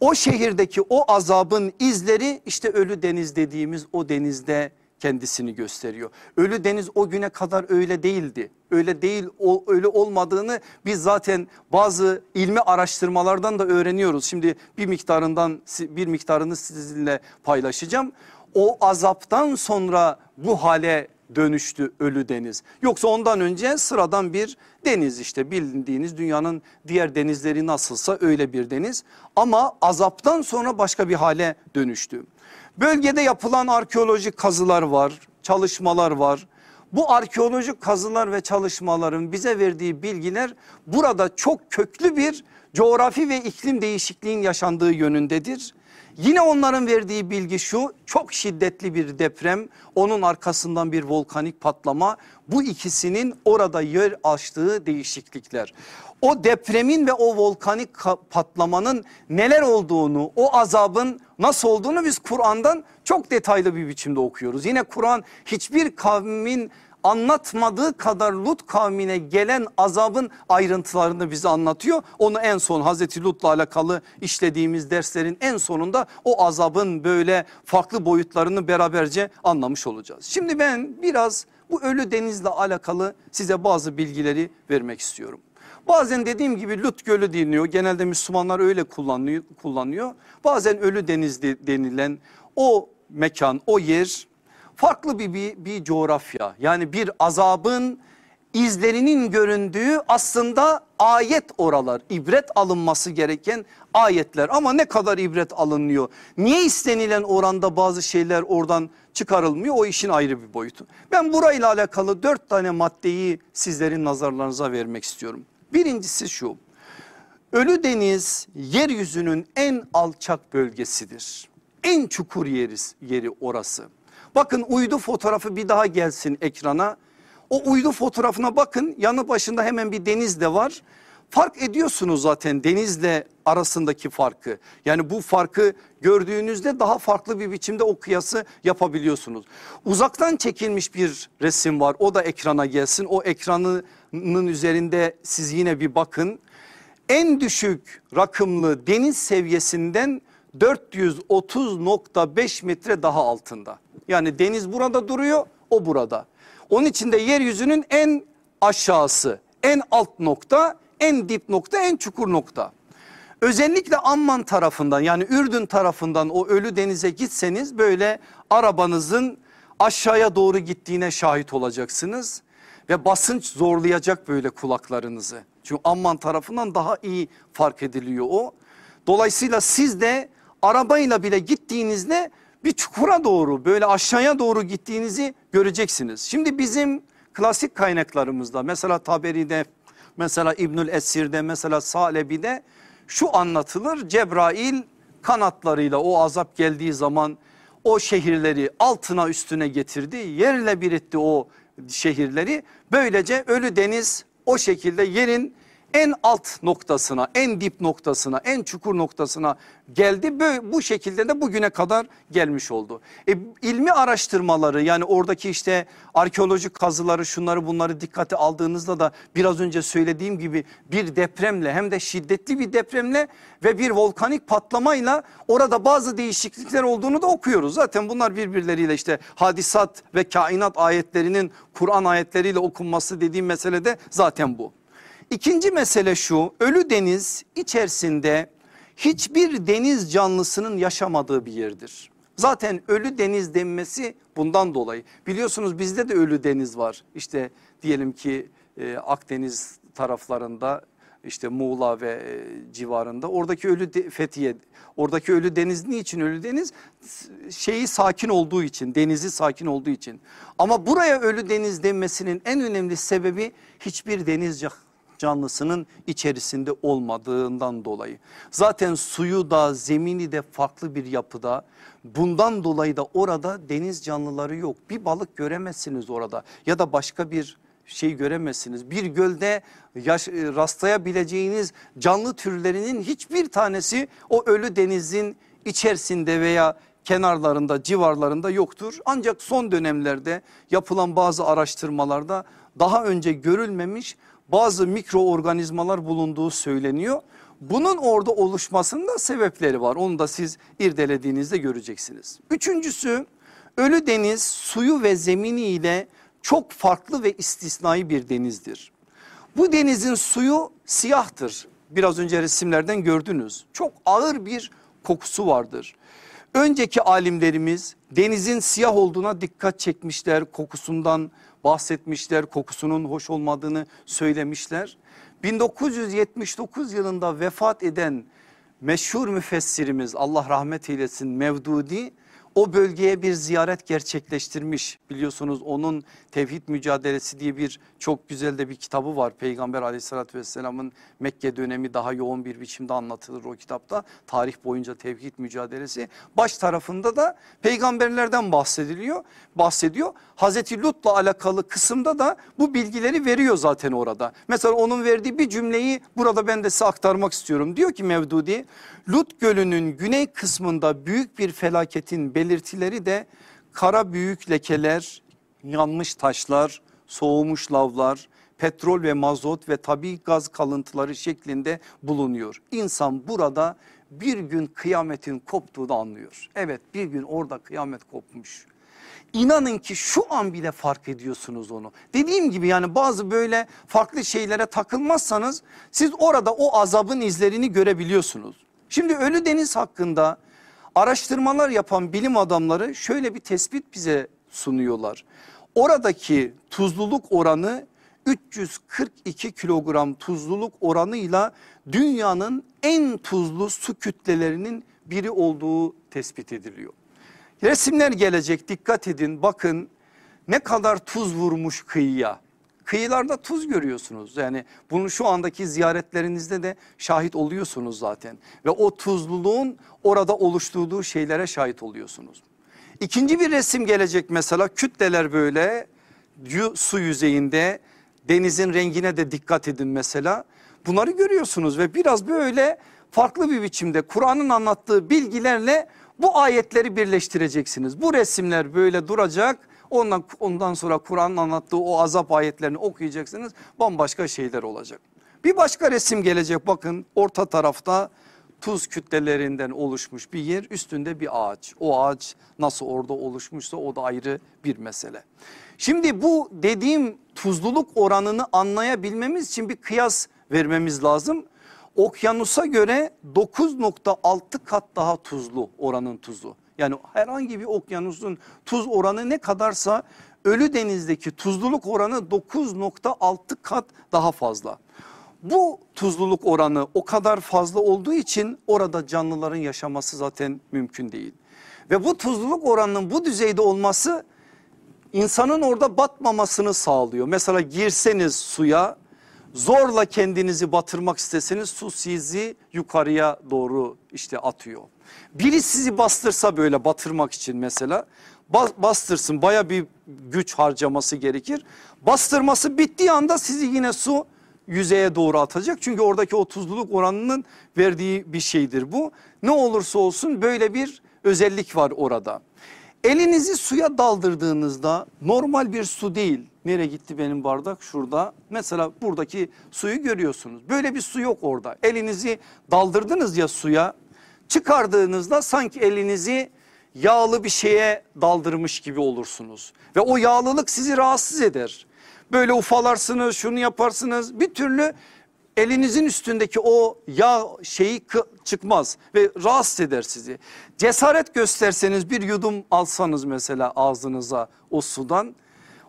O şehirdeki o azabın izleri işte Ölü Deniz dediğimiz o denizde kendisini gösteriyor. Ölü Deniz o güne kadar öyle değildi. Öyle değil o, öyle olmadığını biz zaten bazı ilmi araştırmalardan da öğreniyoruz. Şimdi bir miktarından bir miktarını sizinle paylaşacağım. o azaptan sonra bu hale dönüştü ölü deniz. Yoksa ondan önce sıradan bir deniz işte bildiğiniz dünyanın diğer denizleri nasılsa öyle bir deniz. Ama azaptan sonra başka bir hale dönüştü. Bölgede yapılan arkeolojik kazılar var, çalışmalar var. Bu arkeolojik kazılar ve çalışmaların bize verdiği bilgiler burada çok köklü bir coğrafi ve iklim değişikliğin yaşandığı yönündedir. Yine onların verdiği bilgi şu çok şiddetli bir deprem onun arkasından bir volkanik patlama bu ikisinin orada yer açtığı değişiklikler. O depremin ve o volkanik patlamanın neler olduğunu o azabın nasıl olduğunu biz Kur'an'dan çok detaylı bir biçimde okuyoruz. Yine Kur'an hiçbir kavmin anlatmadığı kadar Lut kavmine gelen azabın ayrıntılarını bize anlatıyor. Onu en son Hazreti Lut'la alakalı işlediğimiz derslerin en sonunda o azabın böyle farklı boyutlarını beraberce anlamış olacağız. Şimdi ben biraz bu ölü denizle alakalı size bazı bilgileri vermek istiyorum. Bazen dediğim gibi Lut Gölü deniyor. Genelde Müslümanlar öyle kullanıyor. kullanıyor. Bazen ölü deniz denilen o mekan, o yer farklı bir, bir, bir coğrafya. Yani bir azabın izlerinin göründüğü aslında ayet oralar. ibret alınması gereken ayetler ama ne kadar ibret alınıyor? Niye istenilen oranda bazı şeyler oradan çıkarılmıyor? O işin ayrı bir boyutu. Ben burayla alakalı dört tane maddeyi sizlerin nazarlarınıza vermek istiyorum. Birincisi şu. Ölü deniz yeryüzünün en alçak bölgesidir. En çukur yeri, yeri orası. Bakın uydu fotoğrafı bir daha gelsin ekrana. O uydu fotoğrafına bakın yanı başında hemen bir deniz de var. Fark ediyorsunuz zaten denizle arasındaki farkı. Yani bu farkı gördüğünüzde daha farklı bir biçimde o kıyası yapabiliyorsunuz. Uzaktan çekilmiş bir resim var o da ekrana gelsin. O ekranının üzerinde siz yine bir bakın. En düşük rakımlı deniz seviyesinden 430.5 metre daha altında. Yani deniz burada duruyor o burada. Onun için de yeryüzünün en aşağısı en alt nokta en dip nokta en çukur nokta. Özellikle Amman tarafından yani Ürdün tarafından o ölü denize gitseniz böyle arabanızın aşağıya doğru gittiğine şahit olacaksınız. Ve basınç zorlayacak böyle kulaklarınızı. Çünkü Amman tarafından daha iyi fark ediliyor o. Dolayısıyla siz de arabayla bile gittiğinizde bir çukura doğru böyle aşağıya doğru gittiğinizi göreceksiniz. Şimdi bizim klasik kaynaklarımızda mesela Taberi'de mesela İbnül Esir'de mesela Salebi'de şu anlatılır Cebrail kanatlarıyla o azap geldiği zaman o şehirleri altına üstüne getirdi yerle bir etti o şehirleri böylece ölü deniz o şekilde yerin en alt noktasına, en dip noktasına, en çukur noktasına geldi. Böyle, bu şekilde de bugüne kadar gelmiş oldu. E, ilmi araştırmaları yani oradaki işte arkeolojik kazıları şunları bunları dikkate aldığınızda da biraz önce söylediğim gibi bir depremle hem de şiddetli bir depremle ve bir volkanik patlamayla orada bazı değişiklikler olduğunu da okuyoruz. Zaten bunlar birbirleriyle işte hadisat ve kainat ayetlerinin Kur'an ayetleriyle okunması dediğim mesele de zaten bu. İkinci mesele şu ölü deniz içerisinde hiçbir deniz canlısının yaşamadığı bir yerdir. Zaten ölü deniz denmesi bundan dolayı. Biliyorsunuz bizde de ölü deniz var. İşte diyelim ki e, Akdeniz taraflarında işte Muğla ve e, civarında oradaki ölü de, Fethiye oradaki ölü deniz niçin ölü deniz şeyi sakin olduğu için denizi sakin olduğu için ama buraya ölü deniz denmesinin en önemli sebebi hiçbir deniz canlısının içerisinde olmadığından dolayı. Zaten suyu da zemini de farklı bir yapıda. Bundan dolayı da orada deniz canlıları yok. Bir balık göremezsiniz orada ya da başka bir şey göremezsiniz. Bir gölde yaş, rastlayabileceğiniz canlı türlerinin hiçbir tanesi o ölü denizin içerisinde veya kenarlarında civarlarında yoktur. Ancak son dönemlerde yapılan bazı araştırmalarda daha önce görülmemiş bazı mikroorganizmalar bulunduğu söyleniyor. Bunun orada oluşmasında sebepleri var. Onu da siz irdelediğinizde göreceksiniz. Üçüncüsü ölü deniz suyu ve zemini ile çok farklı ve istisnai bir denizdir. Bu denizin suyu siyahtır. Biraz önce resimlerden gördünüz. Çok ağır bir kokusu vardır. Önceki alimlerimiz denizin siyah olduğuna dikkat çekmişler, kokusundan bahsetmişler, kokusunun hoş olmadığını söylemişler. 1979 yılında vefat eden meşhur müfessirimiz Allah rahmet eylesin Mevdudi o bölgeye bir ziyaret gerçekleştirmiş. Biliyorsunuz onun Tevhid Mücadelesi diye bir çok güzel de bir kitabı var. Peygamber aleyhissalatü vesselamın Mekke dönemi daha yoğun bir biçimde anlatılır o kitapta. Tarih boyunca Tevhid Mücadelesi. Baş tarafında da peygamberlerden bahsediliyor. Bahsediyor. Hazreti Lut'la alakalı kısımda da bu bilgileri veriyor zaten orada. Mesela onun verdiği bir cümleyi burada ben de size aktarmak istiyorum. Diyor ki Mevdudi Lut Gölü'nün güney kısmında büyük bir felaketin belirtileri de kara büyük lekeler, yanmış taşlar, soğumuş lavlar, petrol ve mazot ve tabi gaz kalıntıları şeklinde bulunuyor. İnsan burada bir gün kıyametin koptuğunu anlıyor. Evet bir gün orada kıyamet kopmuş. İnanın ki şu an bile fark ediyorsunuz onu. Dediğim gibi yani bazı böyle farklı şeylere takılmazsanız siz orada o azabın izlerini görebiliyorsunuz. Şimdi Ölü Deniz hakkında araştırmalar yapan bilim adamları şöyle bir tespit bize sunuyorlar. Oradaki tuzluluk oranı 342 kilogram tuzluluk oranıyla dünyanın en tuzlu su kütlelerinin biri olduğu tespit ediliyor. Resimler gelecek dikkat edin bakın ne kadar tuz vurmuş kıyıya. Kıyılarda tuz görüyorsunuz yani bunu şu andaki ziyaretlerinizde de şahit oluyorsunuz zaten. Ve o tuzluluğun orada oluşturduğu şeylere şahit oluyorsunuz. İkinci bir resim gelecek mesela kütleler böyle su yüzeyinde denizin rengine de dikkat edin mesela. Bunları görüyorsunuz ve biraz böyle farklı bir biçimde Kur'an'ın anlattığı bilgilerle bu ayetleri birleştireceksiniz. Bu resimler böyle duracak ondan, ondan sonra Kur'an'ın anlattığı o azap ayetlerini okuyacaksınız bambaşka şeyler olacak. Bir başka resim gelecek bakın orta tarafta tuz kütlelerinden oluşmuş bir yer üstünde bir ağaç. O ağaç nasıl orada oluşmuşsa o da ayrı bir mesele. Şimdi bu dediğim tuzluluk oranını anlayabilmemiz için bir kıyas vermemiz lazım. Okyanusa göre 9.6 kat daha tuzlu oranın tuzu. Yani herhangi bir okyanusun tuz oranı ne kadarsa Ölü Deniz'deki tuzluluk oranı 9.6 kat daha fazla. Bu tuzluluk oranı o kadar fazla olduğu için orada canlıların yaşaması zaten mümkün değil. Ve bu tuzluluk oranının bu düzeyde olması insanın orada batmamasını sağlıyor. Mesela girseniz suya zorla kendinizi batırmak isteseniz su sizi yukarıya doğru işte atıyor. Biri sizi bastırsa böyle batırmak için mesela bastırsın baya bir güç harcaması gerekir. Bastırması bittiği anda sizi yine su yüzeye doğru atacak. Çünkü oradaki o tuzluluk oranının verdiği bir şeydir bu. Ne olursa olsun böyle bir özellik var orada. Elinizi suya daldırdığınızda normal bir su değil. Nereye gitti benim bardak? Şurada. Mesela buradaki suyu görüyorsunuz. Böyle bir su yok orada. Elinizi daldırdınız ya suya. Çıkardığınızda sanki elinizi yağlı bir şeye daldırmış gibi olursunuz. Ve o yağlılık sizi rahatsız eder. Böyle ufalarsınız şunu yaparsınız bir türlü elinizin üstündeki o yağ şeyi çıkmaz ve rahatsız eder sizi. Cesaret gösterseniz bir yudum alsanız mesela ağzınıza o sudan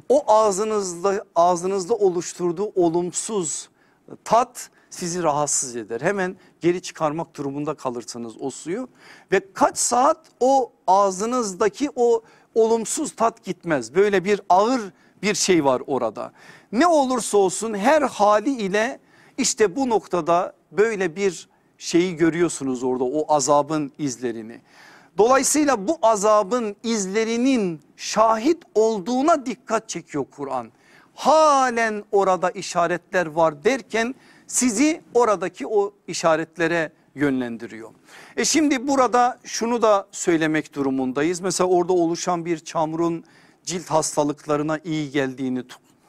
o ağzınızda ağzınızda oluşturduğu olumsuz tat sizi rahatsız eder. Hemen geri çıkarmak durumunda kalırsınız o suyu ve kaç saat o ağzınızdaki o olumsuz tat gitmez. Böyle bir ağır bir şey var orada. Ne olursa olsun her hali ile işte bu noktada böyle bir şeyi görüyorsunuz orada o azabın izlerini. Dolayısıyla bu azabın izlerinin şahit olduğuna dikkat çekiyor Kur'an. Halen orada işaretler var derken sizi oradaki o işaretlere yönlendiriyor. E şimdi burada şunu da söylemek durumundayız. Mesela orada oluşan bir çamurun cilt hastalıklarına iyi geldiğini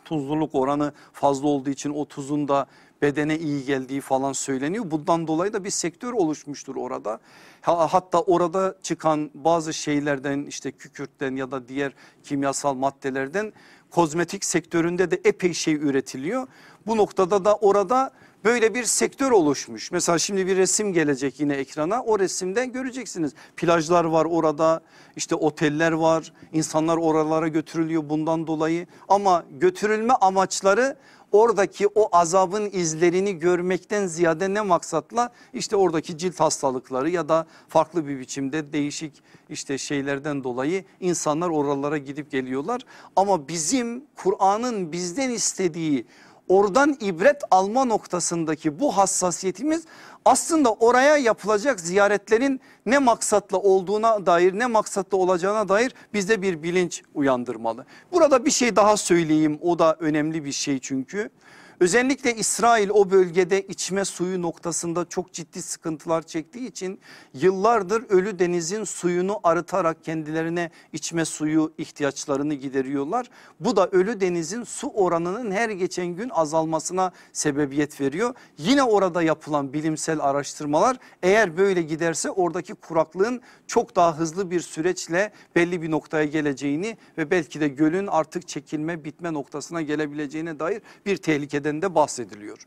tuzluluk oranı fazla olduğu için o tuzun da bedene iyi geldiği falan söyleniyor. Bundan dolayı da bir sektör oluşmuştur orada. Hatta orada çıkan bazı şeylerden işte kükürtten ya da diğer kimyasal maddelerden kozmetik sektöründe de epey şey üretiliyor. Bu noktada da orada böyle bir sektör oluşmuş. Mesela şimdi bir resim gelecek yine ekrana o resimden göreceksiniz. Plajlar var orada işte oteller var insanlar oralara götürülüyor bundan dolayı ama götürülme amaçları oradaki o azabın izlerini görmekten ziyade ne maksatla işte oradaki cilt hastalıkları ya da farklı bir biçimde değişik işte şeylerden dolayı insanlar oralara gidip geliyorlar. Ama bizim Kur'an'ın bizden istediği oradan ibret alma noktasındaki bu hassasiyetimiz aslında oraya yapılacak ziyaretlerin ne maksatla olduğuna dair ne maksatla olacağına dair bizde bir bilinç uyandırmalı. Burada bir şey daha söyleyeyim o da önemli bir şey çünkü. Özellikle İsrail o bölgede içme suyu noktasında çok ciddi sıkıntılar çektiği için yıllardır Ölü Deniz'in suyunu arıtarak kendilerine içme suyu ihtiyaçlarını gideriyorlar. Bu da Ölü Deniz'in su oranının her geçen gün azalmasına sebebiyet veriyor. Yine orada yapılan bilimsel araştırmalar eğer böyle giderse oradaki kuraklığın çok daha hızlı bir süreçle belli bir noktaya geleceğini ve belki de gölün artık çekilme bitme noktasına gelebileceğine dair bir tehlikeden de bahsediliyor.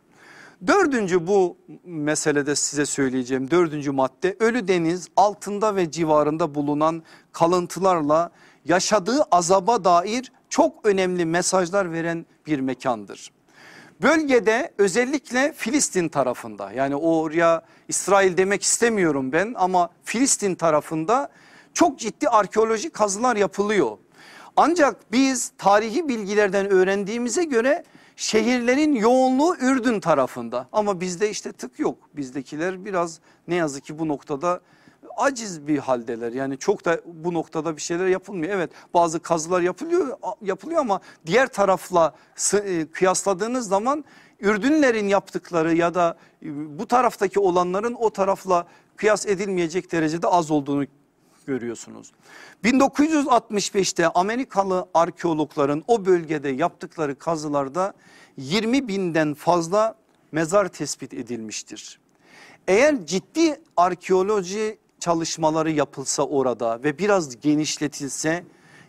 Dördüncü bu meselede size söyleyeceğim dördüncü madde Ölü Deniz altında ve civarında bulunan kalıntılarla yaşadığı azaba dair çok önemli mesajlar veren bir mekandır. Bölgede özellikle Filistin tarafında yani oraya İsrail demek istemiyorum ben ama Filistin tarafında çok ciddi arkeolojik kazılar yapılıyor. Ancak biz tarihi bilgilerden öğrendiğimize göre şehirlerin yoğunluğu Ürdün tarafında ama bizde işte tık yok. Bizdekiler biraz ne yazık ki bu noktada aciz bir haldeler. Yani çok da bu noktada bir şeyler yapılmıyor. Evet bazı kazılar yapılıyor yapılıyor ama diğer tarafla e, kıyasladığınız zaman Ürdünlerin yaptıkları ya da e, bu taraftaki olanların o tarafla kıyas edilmeyecek derecede az olduğunu görüyorsunuz. 1965'te Amerikalı arkeologların o bölgede yaptıkları kazılarda 20 binden fazla mezar tespit edilmiştir. Eğer ciddi arkeoloji çalışmaları yapılsa orada ve biraz genişletilse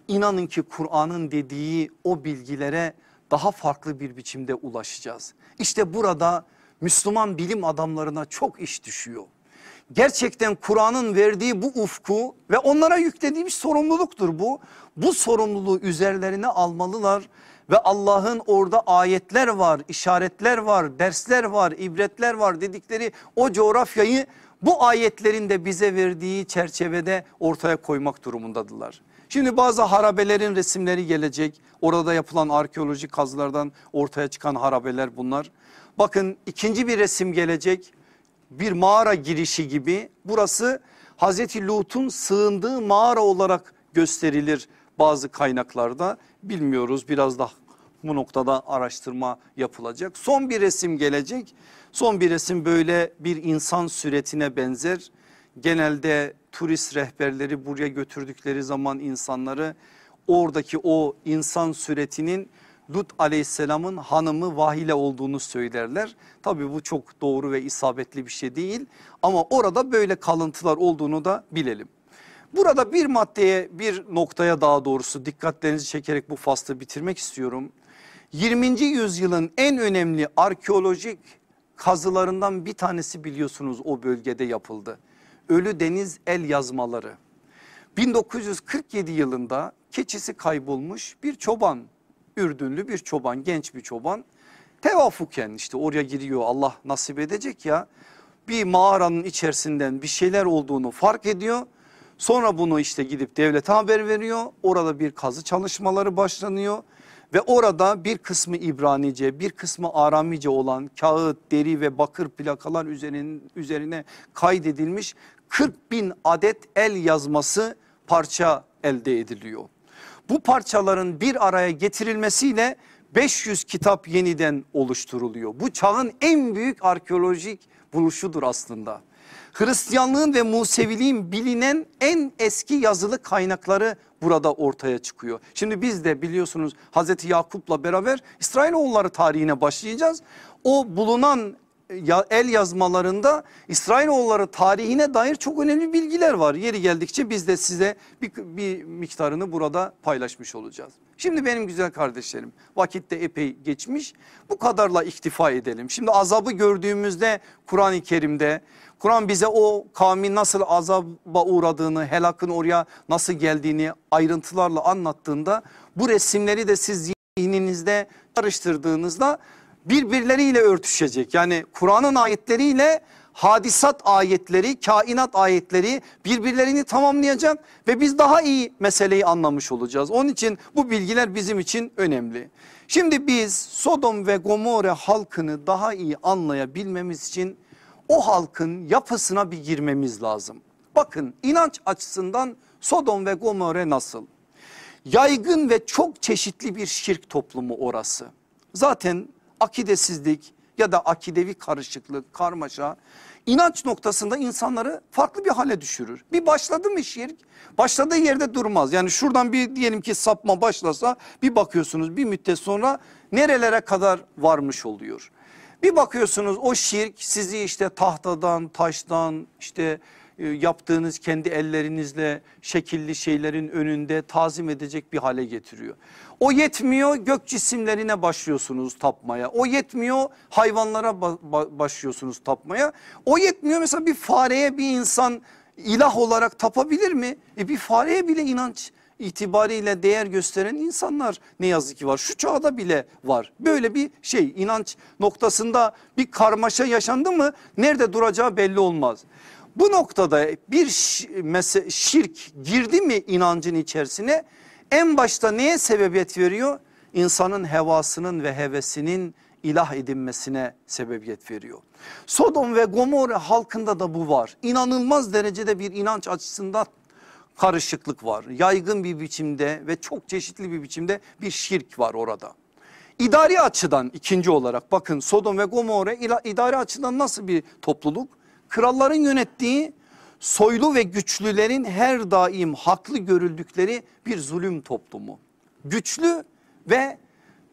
inanın ki Kur'an'ın dediği o bilgilere daha farklı bir biçimde ulaşacağız. İşte burada Müslüman bilim adamlarına çok iş düşüyor gerçekten Kur'an'ın verdiği bu ufku ve onlara yüklediği bir sorumluluktur bu. Bu sorumluluğu üzerlerine almalılar ve Allah'ın orada ayetler var, işaretler var, dersler var, ibretler var dedikleri o coğrafyayı bu ayetlerin de bize verdiği çerçevede ortaya koymak durumundadılar. Şimdi bazı harabelerin resimleri gelecek. Orada yapılan arkeolojik kazılardan ortaya çıkan harabeler bunlar. Bakın ikinci bir resim gelecek bir mağara girişi gibi burası Hazreti Lut'un sığındığı mağara olarak gösterilir bazı kaynaklarda. Bilmiyoruz biraz da bu noktada araştırma yapılacak. Son bir resim gelecek. Son bir resim böyle bir insan suretine benzer. Genelde turist rehberleri buraya götürdükleri zaman insanları oradaki o insan suretinin Lut aleyhisselamın hanımı Vahile olduğunu söylerler. Tabii bu çok doğru ve isabetli bir şey değil ama orada böyle kalıntılar olduğunu da bilelim. Burada bir maddeye bir noktaya daha doğrusu dikkatlerinizi çekerek bu faslı bitirmek istiyorum. 20. yüzyılın en önemli arkeolojik kazılarından bir tanesi biliyorsunuz o bölgede yapıldı. Ölü Deniz el yazmaları. 1947 yılında keçisi kaybolmuş bir çoban Ürdünlü bir çoban genç bir çoban tevafuken işte oraya giriyor Allah nasip edecek ya bir mağaranın içerisinden bir şeyler olduğunu fark ediyor. Sonra bunu işte gidip devlete haber veriyor. Orada bir kazı çalışmaları başlanıyor. Ve orada bir kısmı İbranice bir kısmı Aramice olan kağıt, deri ve bakır plakalar üzerine, üzerine kaydedilmiş 40 bin adet el yazması parça elde ediliyor. Bu parçaların bir araya getirilmesiyle 500 kitap yeniden oluşturuluyor. Bu çağın en büyük arkeolojik buluşudur aslında. Hristiyanlığın ve Museviliğin bilinen en eski yazılı kaynakları burada ortaya çıkıyor. Şimdi biz de biliyorsunuz Hazreti Yakup'la beraber İsrailoğulları tarihine başlayacağız. O bulunan el yazmalarında İsrailoğulları tarihine dair çok önemli bilgiler var. Yeri geldikçe biz de size bir, bir miktarını burada paylaşmış olacağız. Şimdi benim güzel kardeşlerim vakit de epey geçmiş bu kadarla iktifa edelim. Şimdi azabı gördüğümüzde Kur'an-ı Kerim'de Kur'an bize o kavmin nasıl azaba uğradığını helakın oraya nasıl geldiğini ayrıntılarla anlattığında bu resimleri de siz zihninizde karıştırdığınızda birbirleriyle örtüşecek. Yani Kur'an'ın ayetleriyle hadisat ayetleri, kainat ayetleri birbirlerini tamamlayacak ve biz daha iyi meseleyi anlamış olacağız. Onun için bu bilgiler bizim için önemli. Şimdi biz Sodom ve Gomorre halkını daha iyi anlayabilmemiz için o halkın yapısına bir girmemiz lazım. Bakın inanç açısından Sodom ve Gomorre nasıl? Yaygın ve çok çeşitli bir şirk toplumu orası. Zaten akidesizlik ya da akidevi karışıklık, karmaşa inanç noktasında insanları farklı bir hale düşürür. Bir başladı mı şirk başladığı yerde durmaz. Yani şuradan bir diyelim ki sapma başlasa bir bakıyorsunuz bir müddet sonra nerelere kadar varmış oluyor. Bir bakıyorsunuz o şirk sizi işte tahtadan, taştan, işte yaptığınız kendi ellerinizle şekilli şeylerin önünde tazim edecek bir hale getiriyor. O yetmiyor gök cisimlerine başlıyorsunuz tapmaya. O yetmiyor hayvanlara başlıyorsunuz tapmaya. O yetmiyor mesela bir fareye bir insan ilah olarak tapabilir mi? E bir fareye bile inanç itibariyle değer gösteren insanlar ne yazık ki var. Şu çağda bile var. Böyle bir şey inanç noktasında bir karmaşa yaşandı mı nerede duracağı belli olmaz. Bu noktada bir şirk girdi mi inancın içerisine en başta neye sebebiyet veriyor? İnsanın hevasının ve hevesinin ilah edinmesine sebebiyet veriyor. Sodom ve Gomorre halkında da bu var. İnanılmaz derecede bir inanç açısından karışıklık var. Yaygın bir biçimde ve çok çeşitli bir biçimde bir şirk var orada. İdari açıdan ikinci olarak bakın Sodom ve Gomorre idari açıdan nasıl bir topluluk? Kralların yönettiği soylu ve güçlülerin her daim haklı görüldükleri bir zulüm toplumu. Güçlü ve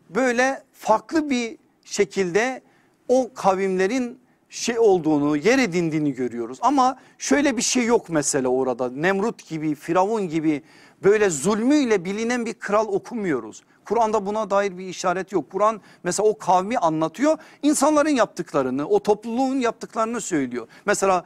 böyle farklı bir şekilde o kavimlerin şey olduğunu yer edindiğini görüyoruz. Ama şöyle bir şey yok mesela orada Nemrut gibi Firavun gibi böyle zulmüyle bilinen bir kral okumuyoruz. Kur'an'da buna dair bir işaret yok. Kur'an mesela o kavmi anlatıyor. insanların yaptıklarını o topluluğun yaptıklarını söylüyor. Mesela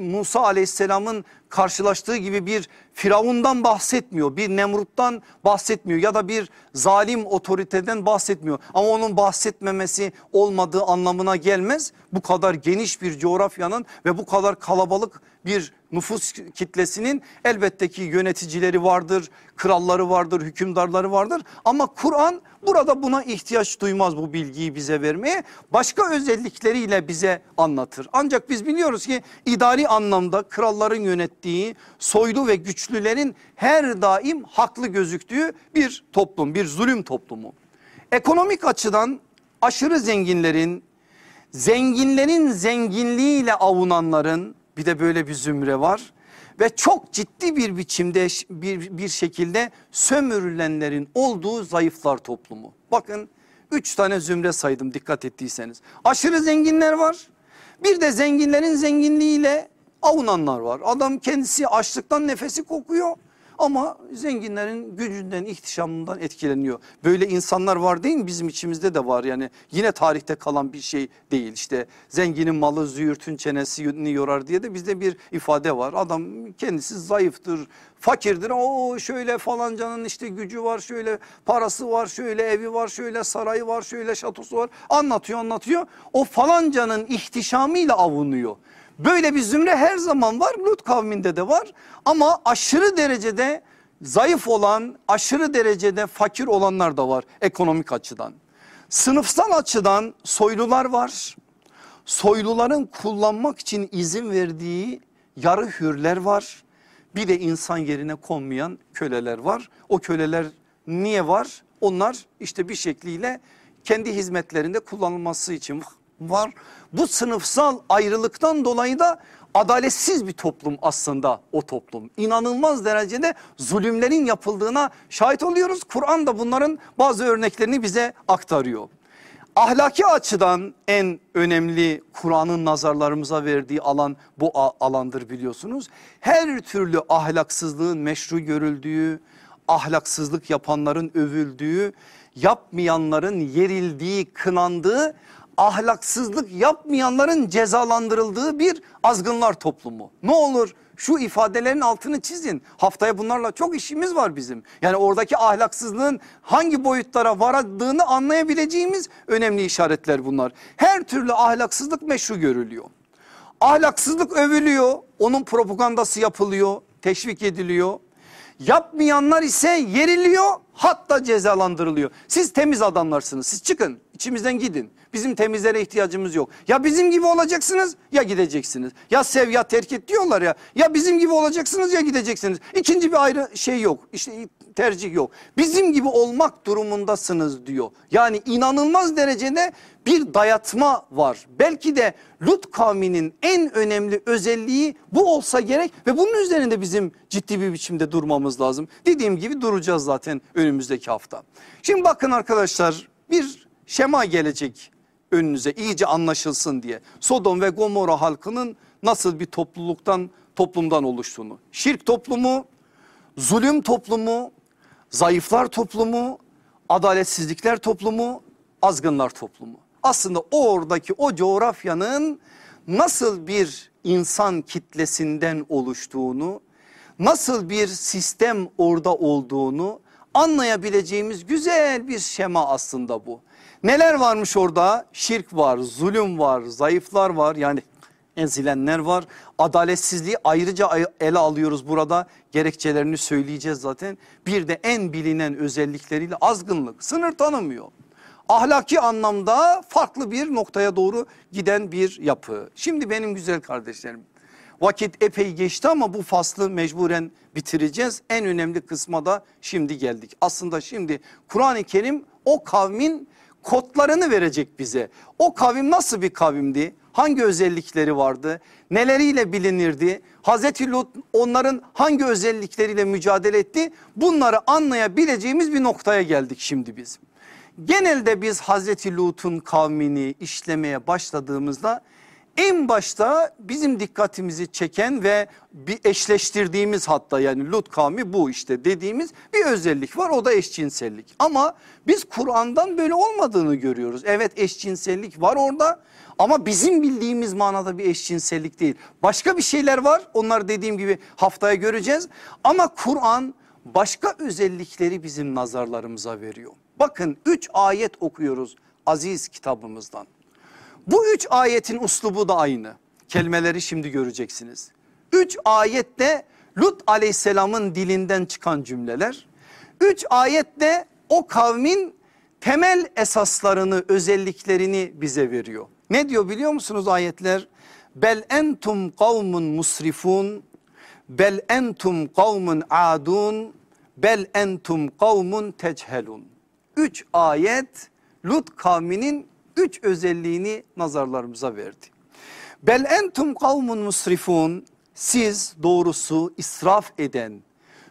Musa aleyhisselamın karşılaştığı gibi bir Firavundan bahsetmiyor. Bir Nemrut'tan bahsetmiyor ya da bir zalim otoriteden bahsetmiyor. Ama onun bahsetmemesi olmadığı anlamına gelmez. Bu kadar geniş bir coğrafyanın ve bu kadar kalabalık bir nüfus kitlesinin elbette ki yöneticileri vardır, kralları vardır, hükümdarları vardır. Ama Kur'an burada buna ihtiyaç duymaz bu bilgiyi bize vermeye. Başka özellikleriyle bize anlatır. Ancak biz biliyoruz ki idari anlamda kralların yönettiği soylu ve güçlülerin her daim haklı gözüktüğü bir toplum, bir zulüm toplumu. Ekonomik açıdan aşırı zenginlerin, zenginlerin zenginliğiyle avunanların bir de böyle bir zümre var ve çok ciddi bir biçimde bir, bir şekilde sömürülenlerin olduğu zayıflar toplumu. Bakın üç tane zümre saydım dikkat ettiyseniz. Aşırı zenginler var bir de zenginlerin zenginliğiyle avunanlar var. Adam kendisi açlıktan nefesi kokuyor ama zenginlerin gücünden ihtişamından etkileniyor. Böyle insanlar var değil mi bizim içimizde de var yani yine tarihte kalan bir şey değil. İşte zenginin malı züğürtün çenesini yorar diye de bizde bir ifade var. Adam kendisi zayıftır fakirdir o şöyle falancanın işte gücü var şöyle parası var şöyle evi var şöyle sarayı var şöyle şatosu var anlatıyor anlatıyor. O falancanın ihtişamıyla avunuyor. Böyle bir zümre her zaman var Lut kavminde de var ama aşırı derecede zayıf olan aşırı derecede fakir olanlar da var ekonomik açıdan. Sınıfsal açıdan soylular var. Soyluların kullanmak için izin verdiği yarı hürler var. Bir de insan yerine konmayan köleler var. O köleler niye var? Onlar işte bir şekliyle kendi hizmetlerinde kullanılması için var. Bu sınıfsal ayrılıktan dolayı da adaletsiz bir toplum aslında o toplum. İnanılmaz derecede zulümlerin yapıldığına şahit oluyoruz. Kur'an da bunların bazı örneklerini bize aktarıyor. Ahlaki açıdan en önemli Kur'an'ın nazarlarımıza verdiği alan bu alandır biliyorsunuz. Her türlü ahlaksızlığın meşru görüldüğü, ahlaksızlık yapanların övüldüğü, yapmayanların yerildiği, kınandığı, ahlaksızlık yapmayanların cezalandırıldığı bir azgınlar toplumu. Ne olur şu ifadelerin altını çizin. Haftaya bunlarla çok işimiz var bizim. Yani oradaki ahlaksızlığın hangi boyutlara varadığını anlayabileceğimiz önemli işaretler bunlar. Her türlü ahlaksızlık meşru görülüyor. Ahlaksızlık övülüyor, onun propagandası yapılıyor, teşvik ediliyor. Yapmayanlar ise yeriliyor hatta cezalandırılıyor. Siz temiz adamlarsınız siz çıkın içimizden gidin. Bizim temizlere ihtiyacımız yok. Ya bizim gibi olacaksınız ya gideceksiniz. Ya sev ya terk et diyorlar ya. Ya bizim gibi olacaksınız ya gideceksiniz. İkinci bir ayrı şey yok. İşte tercih yok. Bizim gibi olmak durumundasınız diyor. Yani inanılmaz derecede bir dayatma var. Belki de Lut kavminin en önemli özelliği bu olsa gerek ve bunun üzerinde bizim ciddi bir biçimde durmamız lazım. Dediğim gibi duracağız zaten önümüzdeki hafta. Şimdi bakın arkadaşlar bir şema gelecek önünüze iyice anlaşılsın diye. Sodom ve Gomorra halkının nasıl bir topluluktan toplumdan oluştuğunu. Şirk toplumu, zulüm toplumu, zayıflar toplumu, adaletsizlikler toplumu, azgınlar toplumu. Aslında oradaki o coğrafyanın nasıl bir insan kitlesinden oluştuğunu, nasıl bir sistem orada olduğunu anlayabileceğimiz güzel bir şema aslında bu. Neler varmış orada? Şirk var, zulüm var, zayıflar var yani ezilenler var. Adaletsizliği ayrıca ele alıyoruz burada. Gerekçelerini söyleyeceğiz zaten. Bir de en bilinen özellikleriyle azgınlık sınır tanımıyor. Ahlaki anlamda farklı bir noktaya doğru giden bir yapı. Şimdi benim güzel kardeşlerim vakit epey geçti ama bu faslı mecburen bitireceğiz. En önemli kısma da şimdi geldik. Aslında şimdi Kur'an-ı Kerim o kavmin kodlarını verecek bize. O kavim nasıl bir kavimdi? Hangi özellikleri vardı? Neleriyle bilinirdi? Hazreti Lut onların hangi özellikleriyle mücadele etti? Bunları anlayabileceğimiz bir noktaya geldik şimdi biz. Genelde biz Hazreti Lut'un kavmini işlemeye başladığımızda en başta bizim dikkatimizi çeken ve bir eşleştirdiğimiz hatta yani Lut kavmi bu işte dediğimiz bir özellik var o da eşcinsellik. Ama biz Kur'an'dan böyle olmadığını görüyoruz. Evet eşcinsellik var orada ama bizim bildiğimiz manada bir eşcinsellik değil. Başka bir şeyler var onlar dediğim gibi haftaya göreceğiz. Ama Kur'an başka özellikleri bizim nazarlarımıza veriyor. Bakın üç ayet okuyoruz aziz kitabımızdan. Bu üç ayetin uslubu da aynı. Kelimeleri şimdi göreceksiniz. Üç ayette Lut aleyhisselamın dilinden çıkan cümleler. Üç ayette o kavmin temel esaslarını özelliklerini bize veriyor. Ne diyor biliyor musunuz ayetler? Bel entum kavmun musrifun bel entum kavmun adun bel entum kavmun techelun. Üç ayet Lut kavminin üç özelliğini nazarlarımıza verdi. Bel entum kavmun musrifun siz doğrusu israf eden,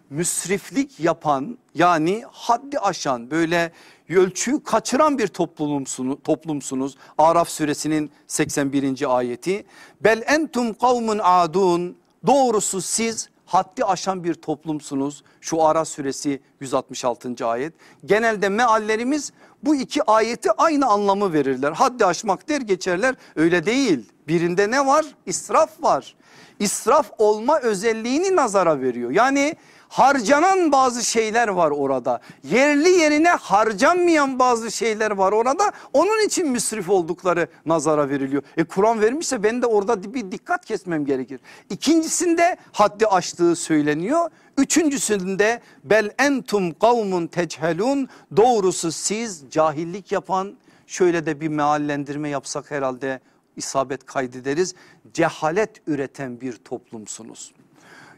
müsriflik yapan yani haddi aşan böyle ölçüyü kaçıran bir toplumsunuz. toplumsunuz. Araf suresinin 81. ayeti. Bel entum kavmun adun doğrusu siz haddi aşan bir toplumsunuz. Şu Ara suresi 166. ayet. Genelde meallerimiz bu iki ayeti aynı anlamı verirler. Haddi aşmak der geçerler öyle değil. Birinde ne var? İsraf var. İsraf olma özelliğini nazara veriyor. Yani harcanan bazı şeyler var orada. Yerli yerine harcanmayan bazı şeyler var orada. Onun için müsrif oldukları nazara veriliyor. E Kur'an vermişse ben de orada bir dikkat kesmem gerekir. İkincisinde haddi aştığı söyleniyor. Üçüncüsünde bel entum kavmun techelun doğrusu siz cahillik yapan şöyle de bir meallendirme yapsak herhalde isabet kaydederiz. Cehalet üreten bir toplumsunuz.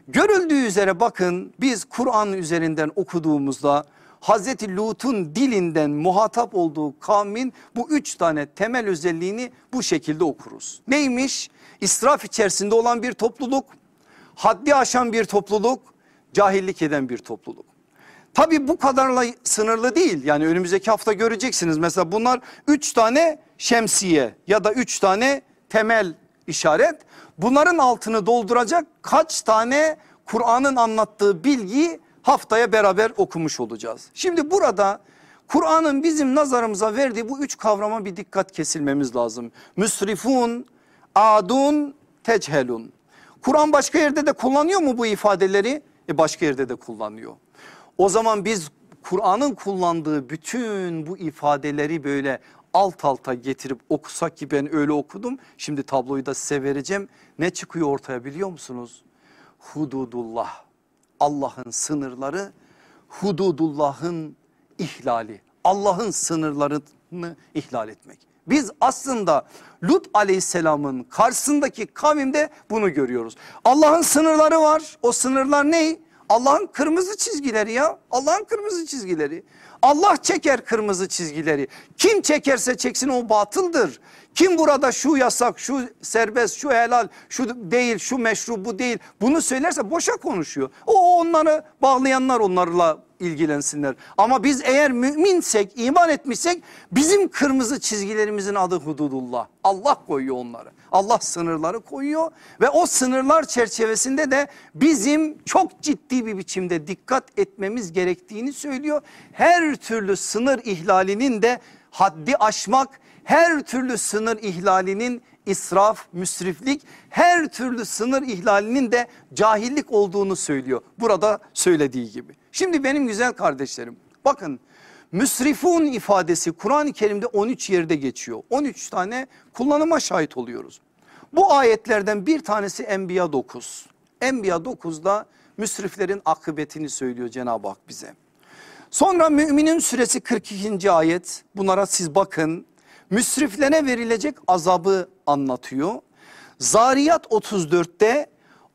Görüldüğü üzere bakın biz Kur'an üzerinden okuduğumuzda Hazreti Lut'un dilinden muhatap olduğu kavmin bu üç tane temel özelliğini bu şekilde okuruz. Neymiş? İsraf içerisinde olan bir topluluk, haddi aşan bir topluluk, cahillik eden bir topluluk. Tabi bu kadarla sınırlı değil. Yani önümüzdeki hafta göreceksiniz. Mesela bunlar üç tane şemsiye ya da üç tane temel işaret. Bunların altını dolduracak kaç tane Kur'an'ın anlattığı bilgiyi haftaya beraber okumuş olacağız. Şimdi burada Kur'an'ın bizim nazarımıza verdiği bu üç kavrama bir dikkat kesilmemiz lazım. Müsrifun, adun, techelun. Kur'an başka yerde de kullanıyor mu bu ifadeleri? E başka yerde de kullanıyor. O zaman biz Kur'an'ın kullandığı bütün bu ifadeleri böyle alt alta getirip okusak ki ben öyle okudum. Şimdi tabloyu da size vereceğim. Ne çıkıyor ortaya biliyor musunuz? Hududullah. Allah'ın sınırları hududullah'ın ihlali. Allah'ın sınırlarını ihlal etmek. Biz aslında Lut aleyhisselamın karşısındaki kavimde bunu görüyoruz. Allah'ın sınırları var. O sınırlar ne? Allah'ın kırmızı çizgileri ya. Allah'ın kırmızı çizgileri. Allah çeker kırmızı çizgileri. Kim çekerse çeksin o batıldır. Kim burada şu yasak, şu serbest, şu helal, şu değil, şu meşru, bu değil. Bunu söylerse boşa konuşuyor. O onları bağlayanlar onlarla ilgilensinler. Ama biz eğer müminsek, iman etmişsek bizim kırmızı çizgilerimizin adı hududullah. Allah koyuyor onları. Allah sınırları koyuyor ve o sınırlar çerçevesinde de bizim çok ciddi bir biçimde dikkat etmemiz gerektiğini söylüyor. Her türlü sınır ihlalinin de haddi aşmak, her türlü sınır ihlalinin israf, müsriflik, her türlü sınır ihlalinin de cahillik olduğunu söylüyor. Burada söylediği gibi. Şimdi benim güzel kardeşlerim bakın müsrifun ifadesi Kur'an-ı Kerim'de 13 yerde geçiyor. 13 tane kullanıma şahit oluyoruz. Bu ayetlerden bir tanesi Enbiya 9. Enbiya 9'da müsriflerin akıbetini söylüyor Cenab-ı Hak bize. Sonra müminin süresi 42. ayet bunlara siz bakın. Müsriflere verilecek azabı anlatıyor. Zariyat 34'te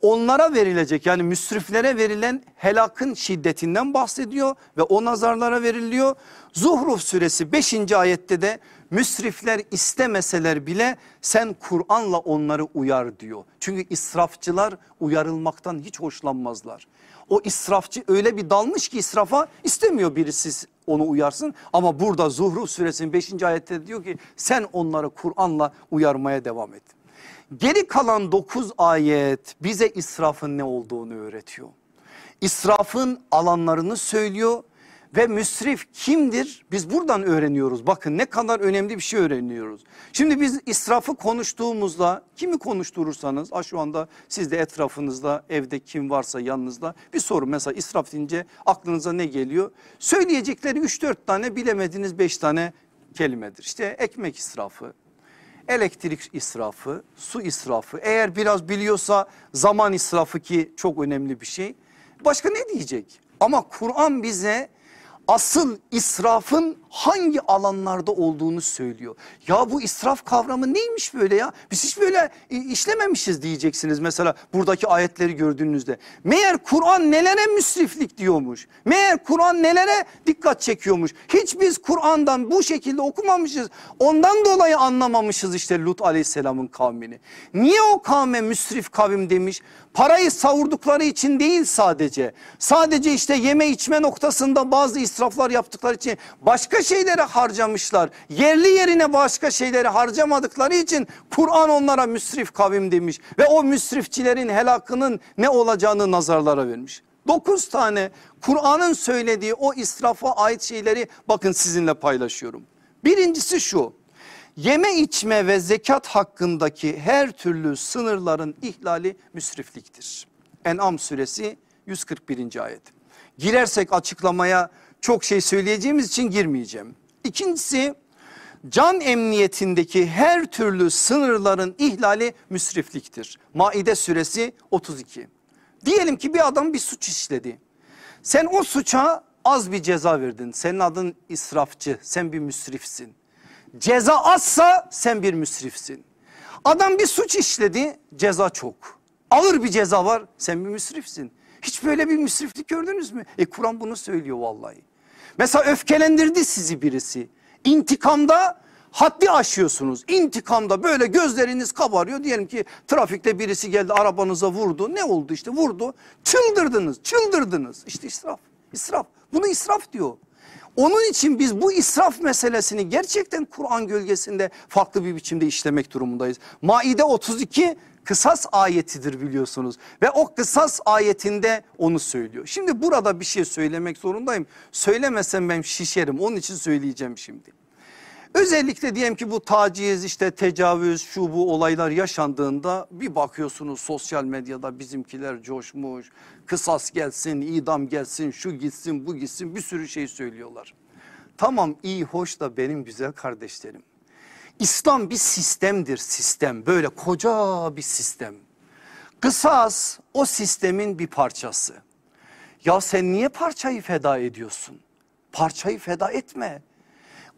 onlara verilecek yani müsriflere verilen helakın şiddetinden bahsediyor ve o nazarlara veriliyor. Zuhruf suresi 5. ayette de müsrifler istemeseler bile sen Kur'an'la onları uyar diyor. Çünkü israfçılar uyarılmaktan hiç hoşlanmazlar. O israfçı öyle bir dalmış ki israfa istemiyor birisi onu uyarsın. Ama burada Zuhruf suresinin 5. ayette diyor ki sen onları Kur'an'la uyarmaya devam et. Geri kalan 9 ayet bize israfın ne olduğunu öğretiyor. İsrafın alanlarını söylüyor ve müsrif kimdir? Biz buradan öğreniyoruz. Bakın ne kadar önemli bir şey öğreniyoruz. Şimdi biz israfı konuştuğumuzda kimi konuşturursanız şu anda siz de etrafınızda evde kim varsa yanınızda bir soru mesela israf deyince aklınıza ne geliyor? Söyleyecekleri 3-4 tane bilemediğiniz 5 tane kelimedir. İşte ekmek israfı, elektrik israfı, su israfı eğer biraz biliyorsa zaman israfı ki çok önemli bir şey. Başka ne diyecek? Ama Kur'an bize asıl israfın hangi alanlarda olduğunu söylüyor. Ya bu israf kavramı neymiş böyle ya? Biz hiç böyle işlememişiz diyeceksiniz mesela buradaki ayetleri gördüğünüzde. Meğer Kur'an nelere müsriflik diyormuş. Meğer Kur'an nelere dikkat çekiyormuş. Hiç biz Kur'an'dan bu şekilde okumamışız. Ondan dolayı anlamamışız işte Lut aleyhisselamın kavmini. Niye o kavme müsrif kavim demiş? Parayı savurdukları için değil sadece. Sadece işte yeme içme noktasında bazı israflar yaptıkları için başka şeylere harcamışlar. Yerli yerine başka şeyleri harcamadıkları için Kur'an onlara müsrif kavim demiş. Ve o müsrifçilerin helakının ne olacağını nazarlara vermiş. Dokuz tane Kur'an'ın söylediği o israfa ait şeyleri bakın sizinle paylaşıyorum. Birincisi şu yeme içme ve zekat hakkındaki her türlü sınırların ihlali müsrifliktir. En'am suresi 141. ayet. Girersek açıklamaya çok şey söyleyeceğimiz için girmeyeceğim. İkincisi can emniyetindeki her türlü sınırların ihlali müsrifliktir. Maide suresi 32. Diyelim ki bir adam bir suç işledi. Sen o suça az bir ceza verdin. Senin adın israfçı, sen bir müsrifsin. Ceza azsa sen bir müsrifsin. Adam bir suç işledi ceza çok. Ağır bir ceza var sen bir müsrifsin. Hiç böyle bir müsriflik gördünüz mü? E Kur'an bunu söylüyor vallahi. Mesela öfkelendirdi sizi birisi. İntikamda haddi aşıyorsunuz. İntikamda böyle gözleriniz kabarıyor. Diyelim ki trafikte birisi geldi arabanıza vurdu. Ne oldu işte vurdu. Çıldırdınız çıldırdınız. İşte israf. İsraf. Bunu israf diyor. Onun için biz bu israf meselesini gerçekten Kur'an gölgesinde farklı bir biçimde işlemek durumundayız. Maide 32 kısas ayetidir biliyorsunuz ve o kısas ayetinde onu söylüyor. Şimdi burada bir şey söylemek zorundayım. Söylemesem ben şişerim onun için söyleyeceğim şimdi. Özellikle diyelim ki bu taciz işte tecavüz şu bu olaylar yaşandığında bir bakıyorsunuz sosyal medyada bizimkiler coşmuş. Kısas gelsin idam gelsin şu gitsin bu gitsin bir sürü şey söylüyorlar. Tamam iyi hoş da benim güzel kardeşlerim. İslam bir sistemdir sistem böyle koca bir sistem. Kısas o sistemin bir parçası. Ya sen niye parçayı feda ediyorsun? Parçayı feda etme.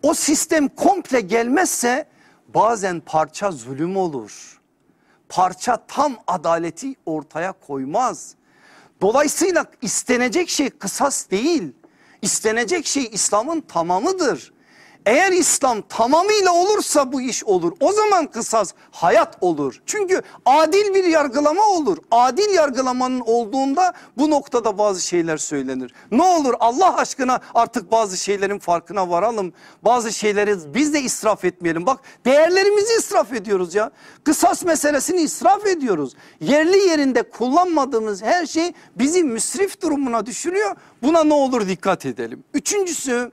O sistem komple gelmezse bazen parça zulüm olur. Parça tam adaleti ortaya koymaz. Dolayısıyla istenecek şey kısas değil. İstenecek şey İslam'ın tamamıdır. Eğer İslam tamamıyla olursa bu iş olur. O zaman kısas hayat olur. Çünkü adil bir yargılama olur. Adil yargılamanın olduğunda bu noktada bazı şeyler söylenir. Ne olur Allah aşkına artık bazı şeylerin farkına varalım. Bazı şeyleri biz de israf etmeyelim. Bak değerlerimizi israf ediyoruz ya. Kısas meselesini israf ediyoruz. Yerli yerinde kullanmadığımız her şey bizi müsrif durumuna düşürüyor. Buna ne olur dikkat edelim. Üçüncüsü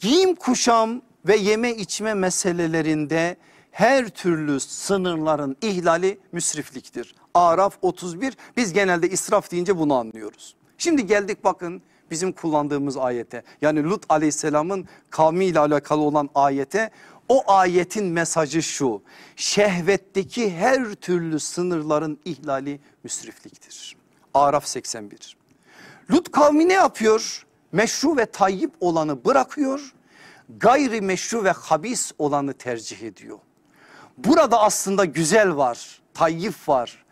giyim kuşam ve yeme içme meselelerinde her türlü sınırların ihlali müsrifliktir. Araf 31 biz genelde israf deyince bunu anlıyoruz. Şimdi geldik bakın bizim kullandığımız ayete yani Lut aleyhisselamın kavmiyle alakalı olan ayete o ayetin mesajı şu şehvetteki her türlü sınırların ihlali müsrifliktir. Araf 81 Lut kavmi ne yapıyor? Meşru ve tayyip olanı bırakıyor. Gayri meşru ve habis olanı tercih ediyor. Burada aslında güzel var, tayyip var.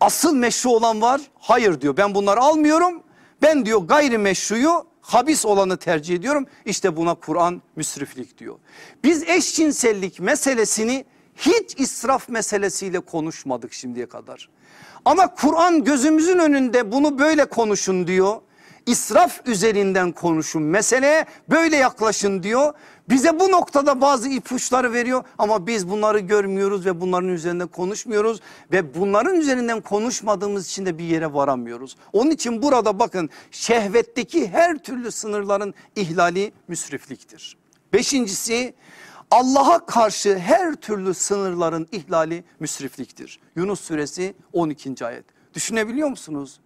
Asıl meşru olan var. Hayır diyor ben bunları almıyorum. Ben diyor gayri meşruyu habis olanı tercih ediyorum. İşte buna Kur'an müsriflik diyor. Biz eşcinsellik meselesini hiç israf meselesiyle konuşmadık şimdiye kadar. Ama Kur'an gözümüzün önünde bunu böyle konuşun diyor israf üzerinden konuşun meseleye böyle yaklaşın diyor. Bize bu noktada bazı ipuçları veriyor ama biz bunları görmüyoruz ve bunların üzerinde konuşmuyoruz ve bunların üzerinden konuşmadığımız için de bir yere varamıyoruz. Onun için burada bakın şehvetteki her türlü sınırların ihlali müsrifliktir. Beşincisi Allah'a karşı her türlü sınırların ihlali müsrifliktir. Yunus suresi 12. ayet. Düşünebiliyor musunuz?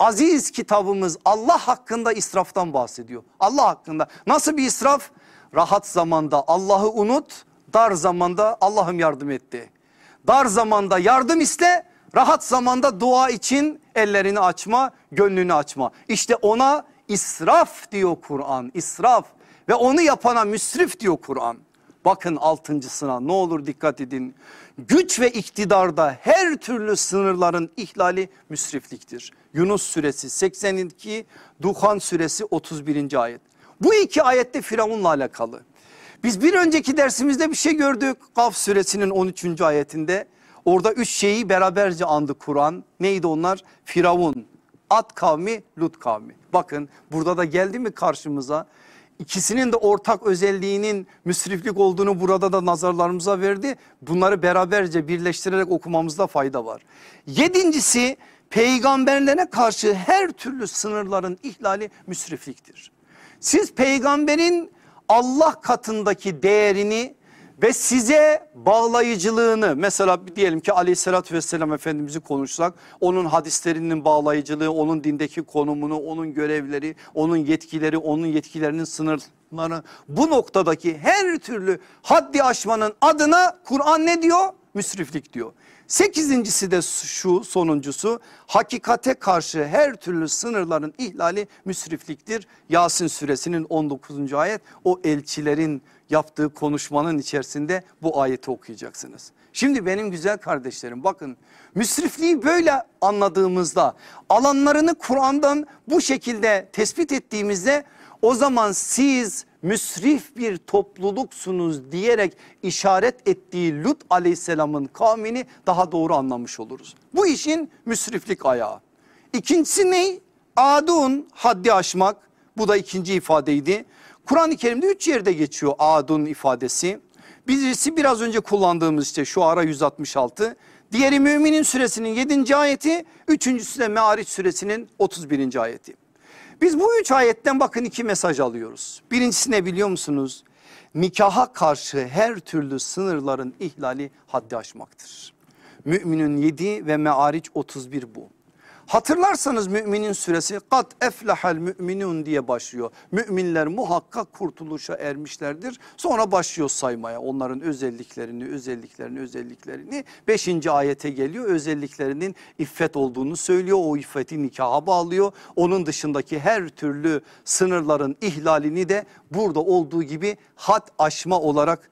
Aziz kitabımız Allah hakkında israftan bahsediyor. Allah hakkında nasıl bir israf? Rahat zamanda Allah'ı unut, dar zamanda Allah'ım yardım etti. Dar zamanda yardım iste, rahat zamanda dua için ellerini açma, gönlünü açma. İşte ona israf diyor Kur'an, israf ve onu yapana müsrif diyor Kur'an. Bakın altıncısına ne olur dikkat edin. Güç ve iktidarda her türlü sınırların ihlali müsrifliktir. Yunus suresi 82, Duhan suresi 31. ayet. Bu iki ayette Firavun'la alakalı. Biz bir önceki dersimizde bir şey gördük. Kaf suresinin 13. ayetinde. Orada üç şeyi beraberce andı Kur'an. Neydi onlar? Firavun, At kavmi, Lut kavmi. Bakın burada da geldi mi karşımıza? İkisinin de ortak özelliğinin müsriflik olduğunu burada da nazarlarımıza verdi. Bunları beraberce birleştirerek okumamızda fayda var. Yedincisi peygamberlere karşı her türlü sınırların ihlali müsrifliktir. Siz peygamberin Allah katındaki değerini ve size bağlayıcılığını mesela diyelim ki aleyhissalatü vesselam efendimizi konuşsak onun hadislerinin bağlayıcılığı onun dindeki konumunu onun görevleri onun yetkileri onun yetkilerinin sınırları bu noktadaki her türlü haddi aşmanın adına Kur'an ne diyor? Müsriflik diyor. Sekizincisi de şu sonuncusu hakikate karşı her türlü sınırların ihlali müsrifliktir. Yasin suresinin 19. ayet o elçilerin yaptığı konuşmanın içerisinde bu ayeti okuyacaksınız. Şimdi benim güzel kardeşlerim bakın müsrifliği böyle anladığımızda alanlarını Kur'an'dan bu şekilde tespit ettiğimizde o zaman siz müsrif bir topluluksunuz diyerek işaret ettiği Lut aleyhisselamın kavmini daha doğru anlamış oluruz. Bu işin müsriflik ayağı. İkincisi ne? Adun haddi aşmak Bu da ikinci ifadeydi. Kur'an-ı Kerim'de üç yerde geçiyor adun ifadesi. Birisi biraz önce kullandığımız işte şu ara 166. Diğeri Müminin suresinin 7. ayeti. Üçüncüsü de Meariç suresinin 31. ayeti. Biz bu üç ayetten bakın iki mesaj alıyoruz. Birincisi ne biliyor musunuz? Nikaha karşı her türlü sınırların ihlali haddi aşmaktır. Müminin 7 ve Meariç 31 bu. Hatırlarsanız müminin süresi kat eflahal müminun diye başlıyor. Müminler muhakkak kurtuluşa ermişlerdir. Sonra başlıyor saymaya onların özelliklerini, özelliklerini, özelliklerini. Beşinci ayete geliyor özelliklerinin iffet olduğunu söylüyor. O iffeti nikaha bağlıyor. Onun dışındaki her türlü sınırların ihlalini de burada olduğu gibi had aşma olarak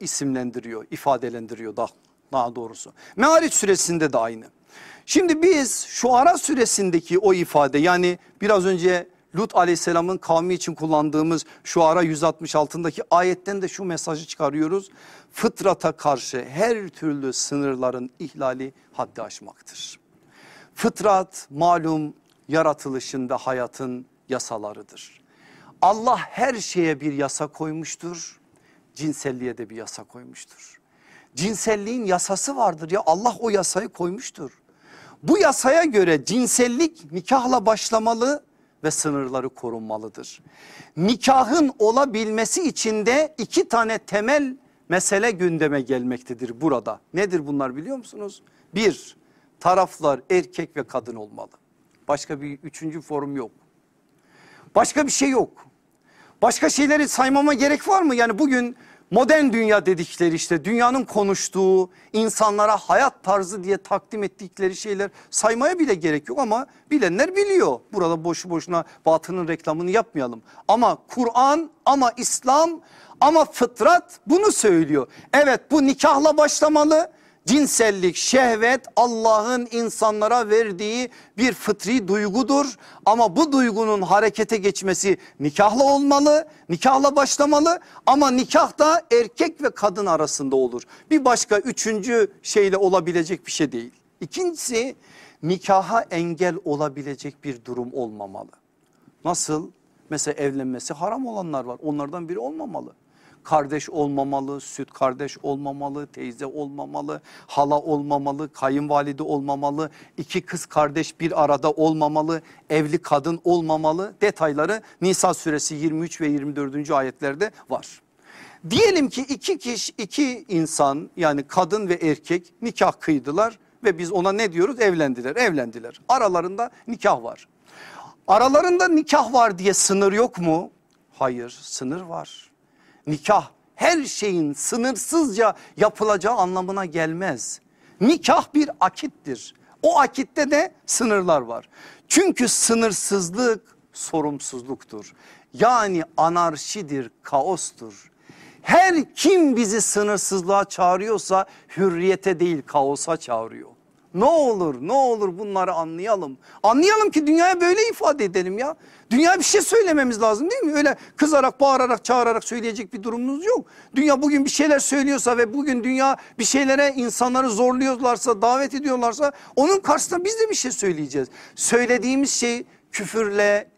isimlendiriyor, ifadelendiriyor daha, daha doğrusu. Meariç suresinde de aynı. Şimdi biz şu ara süresindeki o ifade yani biraz önce Lut aleyhisselamın kavmi için kullandığımız şu ara 166'daki ayetten de şu mesajı çıkarıyoruz. Fıtrata karşı her türlü sınırların ihlali haddi aşmaktır. Fıtrat malum yaratılışında hayatın yasalarıdır. Allah her şeye bir yasa koymuştur. Cinselliğe de bir yasa koymuştur. Cinselliğin yasası vardır ya Allah o yasayı koymuştur. Bu yasaya göre cinsellik nikahla başlamalı ve sınırları korunmalıdır. Nikahın olabilmesi için de iki tane temel mesele gündeme gelmektedir burada. Nedir bunlar biliyor musunuz? Bir, taraflar erkek ve kadın olmalı. Başka bir üçüncü forum yok. Başka bir şey yok. Başka şeyleri saymama gerek var mı? Yani bugün modern dünya dedikleri işte dünyanın konuştuğu insanlara hayat tarzı diye takdim ettikleri şeyler saymaya bile gerek yok ama bilenler biliyor. Burada boşu boşuna batının reklamını yapmayalım. Ama Kur'an ama İslam ama fıtrat bunu söylüyor. Evet bu nikahla başlamalı Cinsellik, şehvet Allah'ın insanlara verdiği bir fıtri duygudur. Ama bu duygunun harekete geçmesi nikahla olmalı, nikahla başlamalı. Ama nikah da erkek ve kadın arasında olur. Bir başka üçüncü şeyle olabilecek bir şey değil. İkincisi nikaha engel olabilecek bir durum olmamalı. Nasıl? Mesela evlenmesi haram olanlar var onlardan biri olmamalı kardeş olmamalı, süt kardeş olmamalı, teyze olmamalı, hala olmamalı, kayınvalide olmamalı, iki kız kardeş bir arada olmamalı, evli kadın olmamalı detayları Nisa suresi 23 ve 24. ayetlerde var. Diyelim ki iki kişi iki insan yani kadın ve erkek nikah kıydılar ve biz ona ne diyoruz evlendiler evlendiler aralarında nikah var. Aralarında nikah var diye sınır yok mu? Hayır sınır var nikah her şeyin sınırsızca yapılacağı anlamına gelmez. Nikah bir akittir. O akitte de sınırlar var. Çünkü sınırsızlık sorumsuzluktur. Yani anarşidir, kaostur. Her kim bizi sınırsızlığa çağırıyorsa hürriyete değil kaosa çağırıyor. Ne olur ne olur bunları anlayalım. Anlayalım ki dünyaya böyle ifade edelim ya. Dünya bir şey söylememiz lazım değil mi? Öyle kızarak bağırarak çağırarak söyleyecek bir durumumuz yok. Dünya bugün bir şeyler söylüyorsa ve bugün dünya bir şeylere insanları zorluyorlarsa davet ediyorlarsa onun karşısında biz de bir şey söyleyeceğiz. Söylediğimiz şey küfürle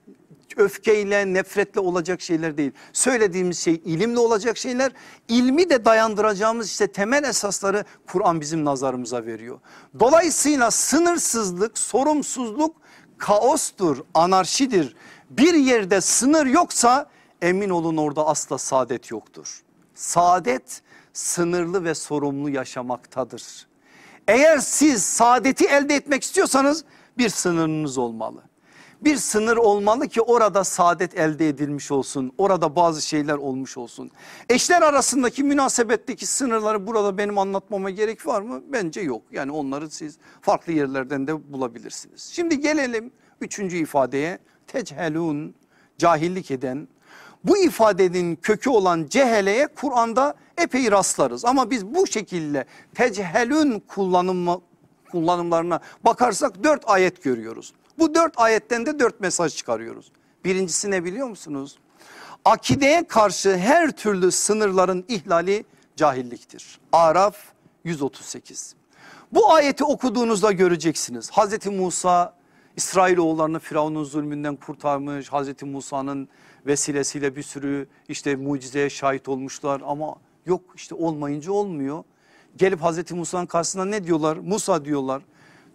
öfkeyle, nefretle olacak şeyler değil. Söylediğimiz şey ilimle olacak şeyler. İlmi de dayandıracağımız işte temel esasları Kur'an bizim nazarımıza veriyor. Dolayısıyla sınırsızlık, sorumsuzluk kaostur, anarşidir. Bir yerde sınır yoksa emin olun orada asla saadet yoktur. Saadet sınırlı ve sorumlu yaşamaktadır. Eğer siz saadeti elde etmek istiyorsanız bir sınırınız olmalı bir sınır olmalı ki orada saadet elde edilmiş olsun. Orada bazı şeyler olmuş olsun. Eşler arasındaki münasebetteki sınırları burada benim anlatmama gerek var mı? Bence yok. Yani onları siz farklı yerlerden de bulabilirsiniz. Şimdi gelelim üçüncü ifadeye. Tecelun cahillik eden bu ifadenin kökü olan ceheleye Kur'an'da epey rastlarız. Ama biz bu şekilde tecelün kullanımı, kullanımlarına bakarsak dört ayet görüyoruz. Bu dört ayetten de dört mesaj çıkarıyoruz. Birincisi ne biliyor musunuz? Akideye karşı her türlü sınırların ihlali cahilliktir. Araf 138. Bu ayeti okuduğunuzda göreceksiniz. Hazreti Musa İsrailoğullarını Firavun'un zulmünden kurtarmış. Hazreti Musa'nın vesilesiyle bir sürü işte mucizeye şahit olmuşlar ama yok işte olmayınca olmuyor. Gelip Hazreti Musa'nın karşısına ne diyorlar? Musa diyorlar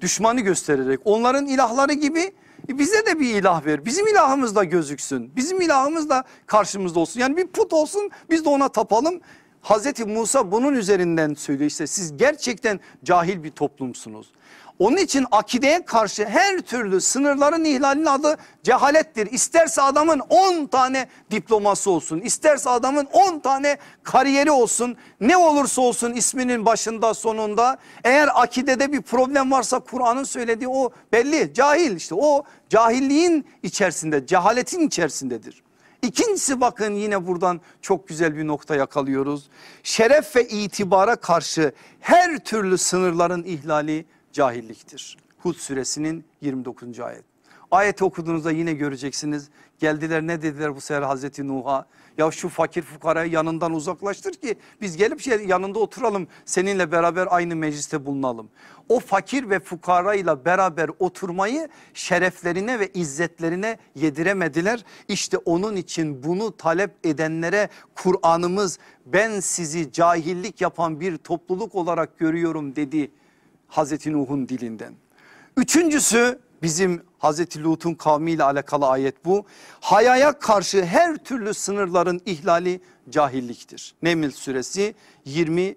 düşmanı göstererek onların ilahları gibi e, bize de bir ilah ver. Bizim ilahımız da gözüksün. Bizim ilahımız da karşımızda olsun. Yani bir put olsun biz de ona tapalım. Hazreti Musa bunun üzerinden söylüyor işte siz gerçekten cahil bir toplumsunuz. Onun için akideye karşı her türlü sınırların ihlalinin adı cehalettir. İsterse adamın 10 tane diploması olsun, isterse adamın 10 tane kariyeri olsun, ne olursa olsun isminin başında sonunda eğer akidede bir problem varsa Kur'an'ın söylediği o belli cahil işte o cahilliğin içerisinde, cehaletin içerisindedir. İkincisi bakın yine buradan çok güzel bir nokta yakalıyoruz. Şeref ve itibara karşı her türlü sınırların ihlali cahilliktir. Hud suresinin 29. ayet. Ayeti okuduğunuzda yine göreceksiniz. Geldiler ne dediler bu sefer Hazreti Nuh'a? Ya şu fakir fukarayı yanından uzaklaştır ki biz gelip şey yanında oturalım. Seninle beraber aynı mecliste bulunalım. O fakir ve fukarayla beraber oturmayı şereflerine ve izzetlerine yediremediler. İşte onun için bunu talep edenlere Kur'an'ımız ben sizi cahillik yapan bir topluluk olarak görüyorum dedi Hazreti Nuh'un dilinden. Üçüncüsü bizim Hazreti Lut'un kavmiyle alakalı ayet bu. Hayaya karşı her türlü sınırların ihlali cahilliktir. Neml suresi 20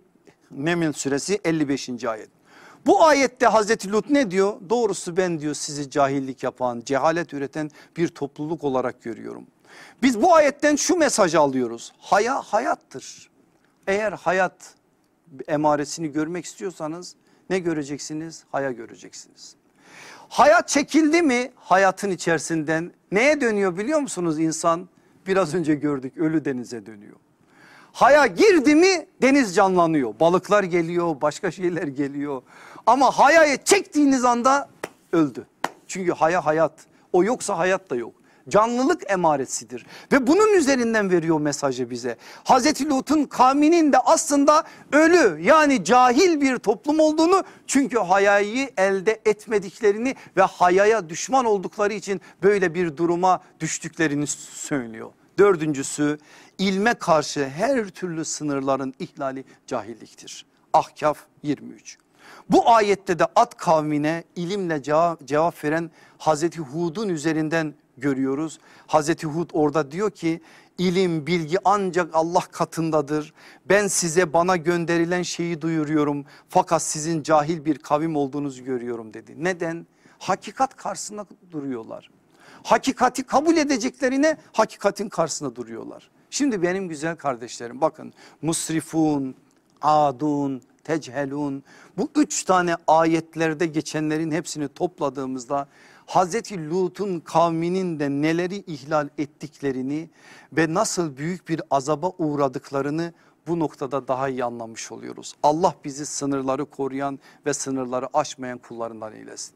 Neml suresi 55. ayet. Bu ayette Hazreti Lut ne diyor? Doğrusu ben diyor sizi cahillik yapan, cehalet üreten bir topluluk olarak görüyorum. Biz bu ayetten şu mesajı alıyoruz. Haya hayattır. Eğer hayat emaresini görmek istiyorsanız ne göreceksiniz? Haya göreceksiniz. Hayat çekildi mi hayatın içerisinden neye dönüyor biliyor musunuz insan? Biraz önce gördük ölü denize dönüyor. Haya girdi mi deniz canlanıyor. Balıklar geliyor başka şeyler geliyor. Ama hayaya çektiğiniz anda öldü. Çünkü haya hayat o yoksa hayat da yok canlılık emaresidir. Ve bunun üzerinden veriyor mesajı bize. Hazreti Lut'un kavminin de aslında ölü yani cahil bir toplum olduğunu çünkü hayayı elde etmediklerini ve hayaya düşman oldukları için böyle bir duruma düştüklerini söylüyor. Dördüncüsü ilme karşı her türlü sınırların ihlali cahilliktir. Ahkaf 23. Bu ayette de at kavmine ilimle cevap, cevap veren Hazreti Hud'un üzerinden görüyoruz. Hazreti Hud orada diyor ki ilim bilgi ancak Allah katındadır. Ben size bana gönderilen şeyi duyuruyorum fakat sizin cahil bir kavim olduğunuzu görüyorum dedi. Neden? Hakikat karşısında duruyorlar. Hakikati kabul edeceklerine hakikatin karşısında duruyorlar. Şimdi benim güzel kardeşlerim bakın musrifun, adun, techelun bu üç tane ayetlerde geçenlerin hepsini topladığımızda Hazreti Lut'un kavminin de neleri ihlal ettiklerini ve nasıl büyük bir azaba uğradıklarını bu noktada daha iyi anlamış oluyoruz. Allah bizi sınırları koruyan ve sınırları aşmayan kullarından eylesin.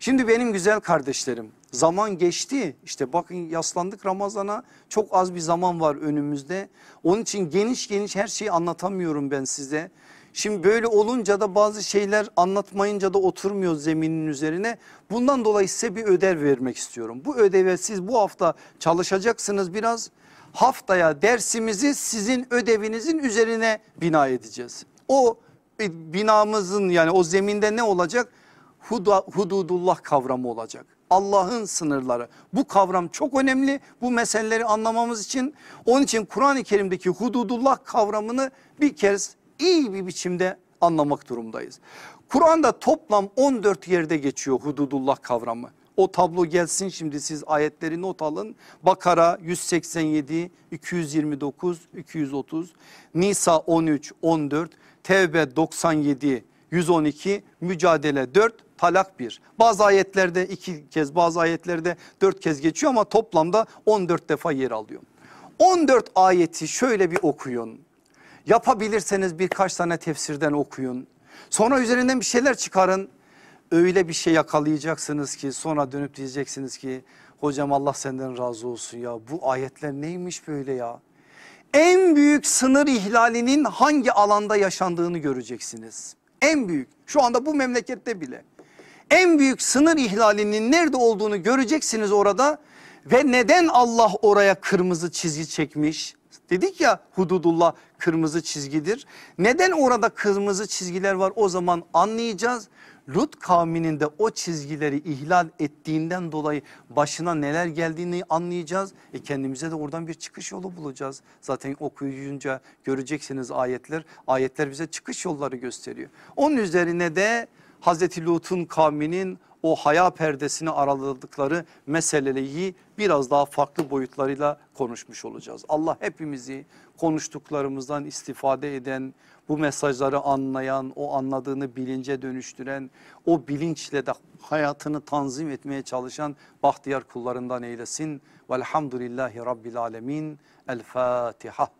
Şimdi benim güzel kardeşlerim zaman geçti işte bakın yaslandık Ramazan'a çok az bir zaman var önümüzde. Onun için geniş geniş her şeyi anlatamıyorum ben size. Şimdi böyle olunca da bazı şeyler anlatmayınca da oturmuyor zeminin üzerine. Bundan dolayı size bir ödev vermek istiyorum. Bu ödeve siz bu hafta çalışacaksınız biraz. Haftaya dersimizi sizin ödevinizin üzerine bina edeceğiz. O binamızın yani o zeminde ne olacak? Huda, hududullah kavramı olacak. Allah'ın sınırları. Bu kavram çok önemli bu meseleleri anlamamız için. Onun için Kur'an-ı Kerim'deki hududullah kavramını bir kez iyi bir biçimde anlamak durumdayız. Kur'an'da toplam 14 yerde geçiyor hududullah kavramı. O tablo gelsin şimdi siz ayetleri not alın. Bakara 187, 229, 230, Nisa 13, 14, Tevbe 97, 112, Mücadele 4, Talak 1. Bazı ayetlerde iki kez bazı ayetlerde dört kez geçiyor ama toplamda 14 defa yer alıyor. 14 ayeti şöyle bir okuyun. Yapabilirseniz birkaç tane tefsirden okuyun. Sonra üzerinden bir şeyler çıkarın. Öyle bir şey yakalayacaksınız ki sonra dönüp diyeceksiniz ki hocam Allah senden razı olsun ya bu ayetler neymiş böyle ya. En büyük sınır ihlalinin hangi alanda yaşandığını göreceksiniz. En büyük şu anda bu memlekette bile. En büyük sınır ihlalinin nerede olduğunu göreceksiniz orada. Ve neden Allah oraya kırmızı çizgi çekmiş? Dedik ya hududullah kırmızı çizgidir. Neden orada kırmızı çizgiler var o zaman anlayacağız. Lut kavminin de o çizgileri ihlal ettiğinden dolayı başına neler geldiğini anlayacağız. E kendimize de oradan bir çıkış yolu bulacağız. Zaten okuyunca göreceksiniz ayetler. Ayetler bize çıkış yolları gösteriyor. Onun üzerine de Hazreti Lut'un kavminin o haya perdesini araladıkları meseleyi biraz daha farklı boyutlarıyla konuşmuş olacağız. Allah hepimizi konuştuklarımızdan istifade eden, bu mesajları anlayan, o anladığını bilince dönüştüren, o bilinçle de hayatını tanzim etmeye çalışan bahtiyar kullarından eylesin. Velhamdülillahi Rabbil Alemin. El Fatiha.